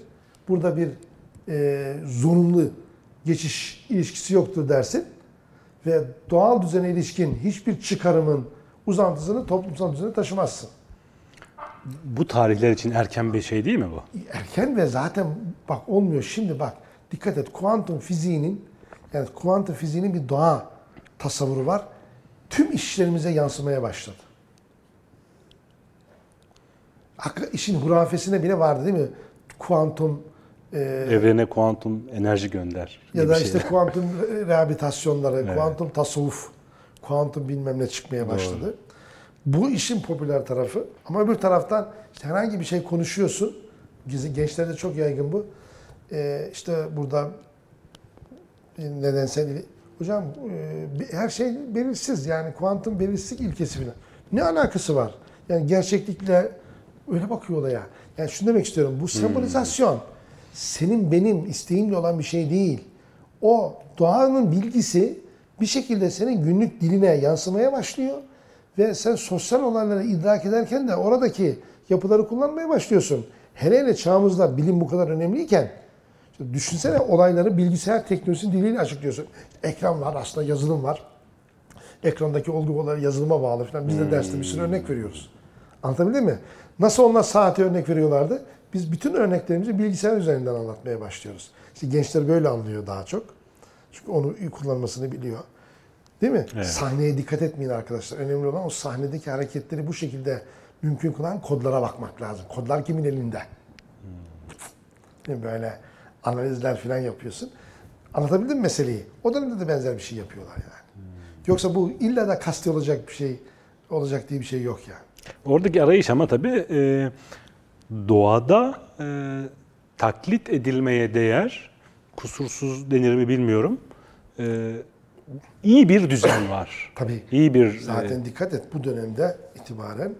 Burada bir e, zorunlu geçiş ilişkisi yoktur dersin. Ve doğal düzene ilişkin hiçbir çıkarımın uzantısını toplumsal düzene taşımazsın. bu tarihler için erken bir şey değil mi bu? erken ve zaten bak olmuyor. Şimdi bak dikkat et kuantum fiziğinin yani kuantum fiziğinin bir doğa tasavvuru var. Tüm işlerimize yansımaya başladı. Aklı, işin hurafesine bile vardı değil mi? Kuantum e, Evrene kuantum enerji gönder. ya da işte kuantum [LAUGHS] rehabilitasyonları, kuantum tasavvuf, kuantum bilmem ne çıkmaya başladı. Bu işin popüler tarafı. Ama öbür taraftan işte herhangi bir şey konuşuyorsun. Gençlerde çok yaygın bu. Ee, işte burada bir nedensel hocam e, her şey belirsiz yani kuantum belirsizlik ilkesi bile. Ne alakası var? Yani gerçeklikle öyle bakıyor olaya. Yani şunu demek istiyorum. Bu sembolizasyon senin benim isteğimle olan bir şey değil. O doğanın bilgisi bir şekilde senin günlük diline yansımaya başlıyor ve sen sosyal olayları idrak ederken de oradaki yapıları kullanmaya başlıyorsun. Hele hele çağımızda bilim bu kadar önemliyken düşünsene olayları bilgisayar teknolojisinin diliyle açıklıyorsun. Ekran var, aslında yazılım var. Ekrandaki olguları yazılıma bağlı falan. Biz de derste bir sürü örnek veriyoruz. Anlatabildim mi? Nasıl onlar saate örnek veriyorlardı? Biz bütün örneklerimizi bilgisayar üzerinden anlatmaya başlıyoruz. İşte gençler böyle anlıyor daha çok. Çünkü onu iyi kullanmasını biliyor. Değil mi? Evet. Sahneye dikkat etmeyin arkadaşlar. Önemli olan o sahnedeki hareketleri bu şekilde mümkün kılan kodlara bakmak lazım. Kodlar kimin elinde? Mi? Böyle analizler falan yapıyorsun. Anlatabildim mi meseleyi? O dönemde de benzer bir şey yapıyorlar yani. Yoksa bu illa da kasti olacak bir şey olacak diye bir şey yok yani. Oradaki arayış ama tabii e, doğada e, taklit edilmeye değer, kusursuz denir mi bilmiyorum. E, iyi bir düzen [COUGHS] var. Tabii. İyi bir e, Zaten dikkat et bu dönemde itibaren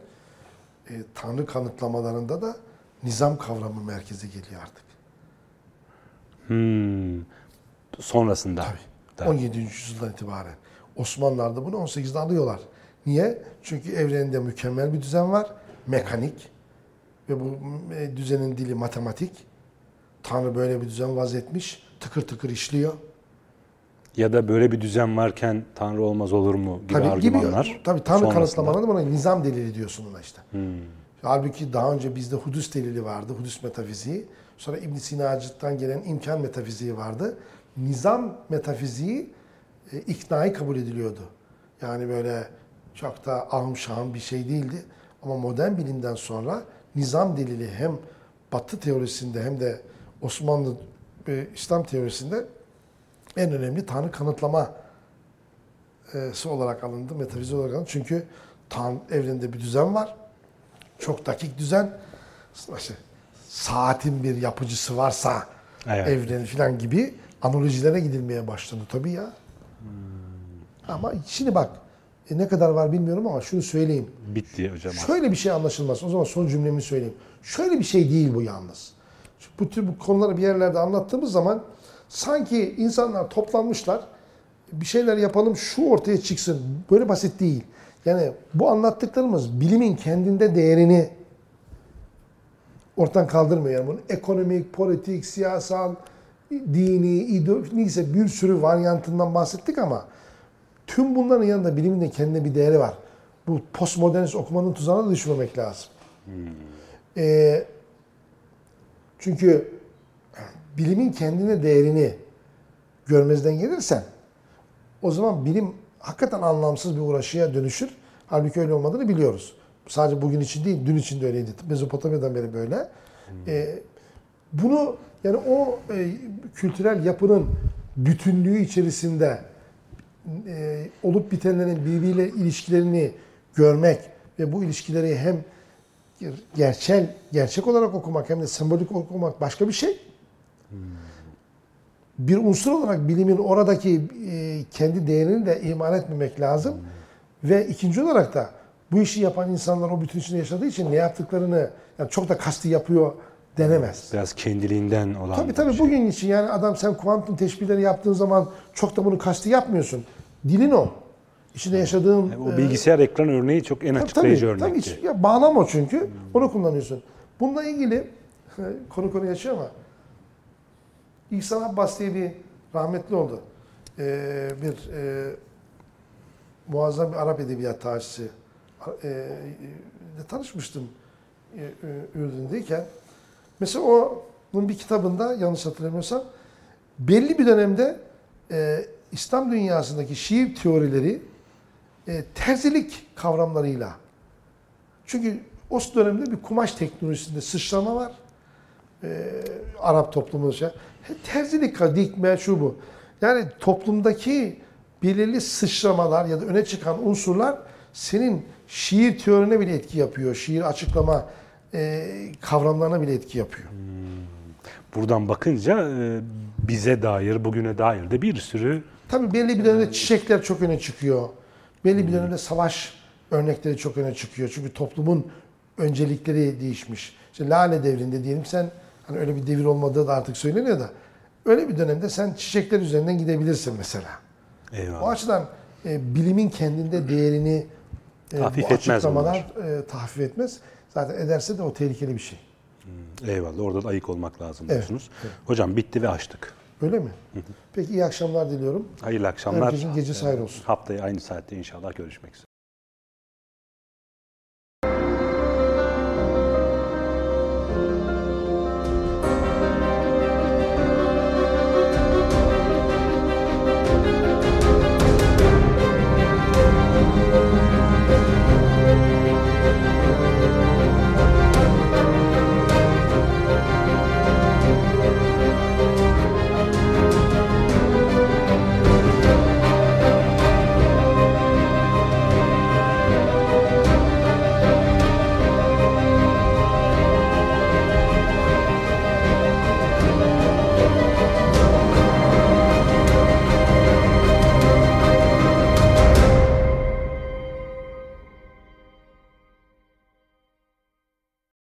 e, Tanrı kanıtlamalarında da nizam kavramı merkeze geliyor artık. hmm, sonrasında. Tabii. 17. yüzyıldan itibaren. Osmanlılar da bunu 18'de alıyorlar. Niye? Çünkü evrende mükemmel bir düzen var. Mekanik. Ve bu e, düzenin dili matematik. Tanrı böyle bir düzen vazetmiş. Tıkır tıkır işliyor. Ya da böyle bir düzen varken Tanrı olmaz olur mu gibi Tabii gibi, argümanlar. tabii Tanrı kanıtlamalarında buna nizam delili diyorsun ona işte. Hmm. Halbuki daha önce bizde hudüs delili vardı, hudüs metafiziği. Sonra İbn Sina'cıktan gelen imkan metafiziği vardı. Nizam metafiziği e, iknayı kabul ediliyordu. Yani böyle çok da ahım şahım bir şey değildi. Ama modern bilimden sonra nizam delili hem Batı teorisinde hem de Osmanlı e, İslam teorisinde en önemli Tanrı kanıtlama e, olarak alındı, metafizik olarak alındı. Çünkü Tanrı evrende bir düzen var. Çok dakik düzen. İşte saatin bir yapıcısı varsa Evet. evren falan gibi analojilere gidilmeye başlandı tabii ya. Ama şimdi bak e, ne kadar var bilmiyorum ama şunu söyleyeyim. Bitti hocam. Şöyle bir şey anlaşılmaz. O zaman son cümlemi söyleyeyim. Şöyle bir şey değil bu yalnız. Bu tür bu konuları bir yerlerde anlattığımız zaman sanki insanlar toplanmışlar. Bir şeyler yapalım şu ortaya çıksın. Böyle basit değil. Yani bu anlattıklarımız bilimin kendinde değerini ortadan kaldırmıyor. Yani bunun ekonomik, politik, siyasal, dini, ideolojik neyse bir sürü varyantından bahsettik ama tüm bunların yanında bilimin de kendine bir değeri var. Bu postmodernist okumanın tuzağına da düşmemek lazım. Ee, çünkü bilimin kendine değerini görmezden gelirsen o zaman bilim hakikaten anlamsız bir uğraşıya dönüşür. Halbuki öyle olmadığını biliyoruz. Sadece bugün için değil, dün için de öyleydi. Mezopotamya'dan beri böyle. Ee, bunu yani o e, kültürel yapının bütünlüğü içerisinde e, olup bitenlerin birbiriyle ilişkilerini görmek ve bu ilişkileri hem gerçel gerçek olarak okumak hem de sembolik okumak başka bir şey. Bir unsur olarak bilimin oradaki e, kendi değerini de ihmal etmemek lazım. Ve ikinci olarak da bu işi yapan insanlar o bütün içinde yaşadığı için ne yaptıklarını yani çok da kasti yapıyor denemez. Biraz kendiliğinden olan Tabii tabii şey. bugün için yani adam sen kuantum teşbihleri yaptığın zaman çok da bunu kasti yapmıyorsun. Dilin o. İçinde yaşadığın... Yani o e, bilgisayar ekran örneği çok en tabii, açıklayıcı tabii, örnekti. tabii hiç- ya bağlam o çünkü. Onu kullanıyorsun. Bununla ilgili konu konu yaşıyor ama İhsan Abbas diye bir rahmetli oldu. Ee, bir e, muazzam bir Arap edebiyat tarihçisi. E, e, tanışmıştım e, e, Ürdün'deyken. Mesela o bunun bir kitabında yanlış hatırlamıyorsam belli bir dönemde e, İslam dünyasındaki şiir teorileri e, terzilik kavramlarıyla. Çünkü o dönemde bir kumaş teknolojisinde sıçrama var. E, Arap toplumu şey. Terzilik, dikme, şu bu. Yani toplumdaki belirli sıçramalar ya da öne çıkan unsurlar senin şiir teorine bile etki yapıyor. Şiir açıklama e, kavramlarına bile etki yapıyor. Buradan bakınca e, bize dair, bugüne dair de bir sürü Tabii belli bir dönemde çiçekler çok öne çıkıyor. Belli bir dönemde savaş örnekleri çok öne çıkıyor. Çünkü toplumun öncelikleri değişmiş. İşte Lale devrinde diyelim sen hani öyle bir devir olmadığı da artık söyleniyor da öyle bir dönemde sen çiçekler üzerinden gidebilirsin mesela. O eyvallah. açıdan e, bilimin kendinde değerini e, Tahfif bu etmez açıklamalar e, tahfif etmez. Zaten ederse de o tehlikeli bir şey. Eyvallah. Orada da ayık olmak lazım Evet, diyorsunuz. Hocam bitti ve açtık. Öyle mi? Peki iyi akşamlar diliyorum. Hayırlı akşamlar. Herkesin gecesi hayır olsun. Haftaya aynı saatte inşallah görüşmek üzere.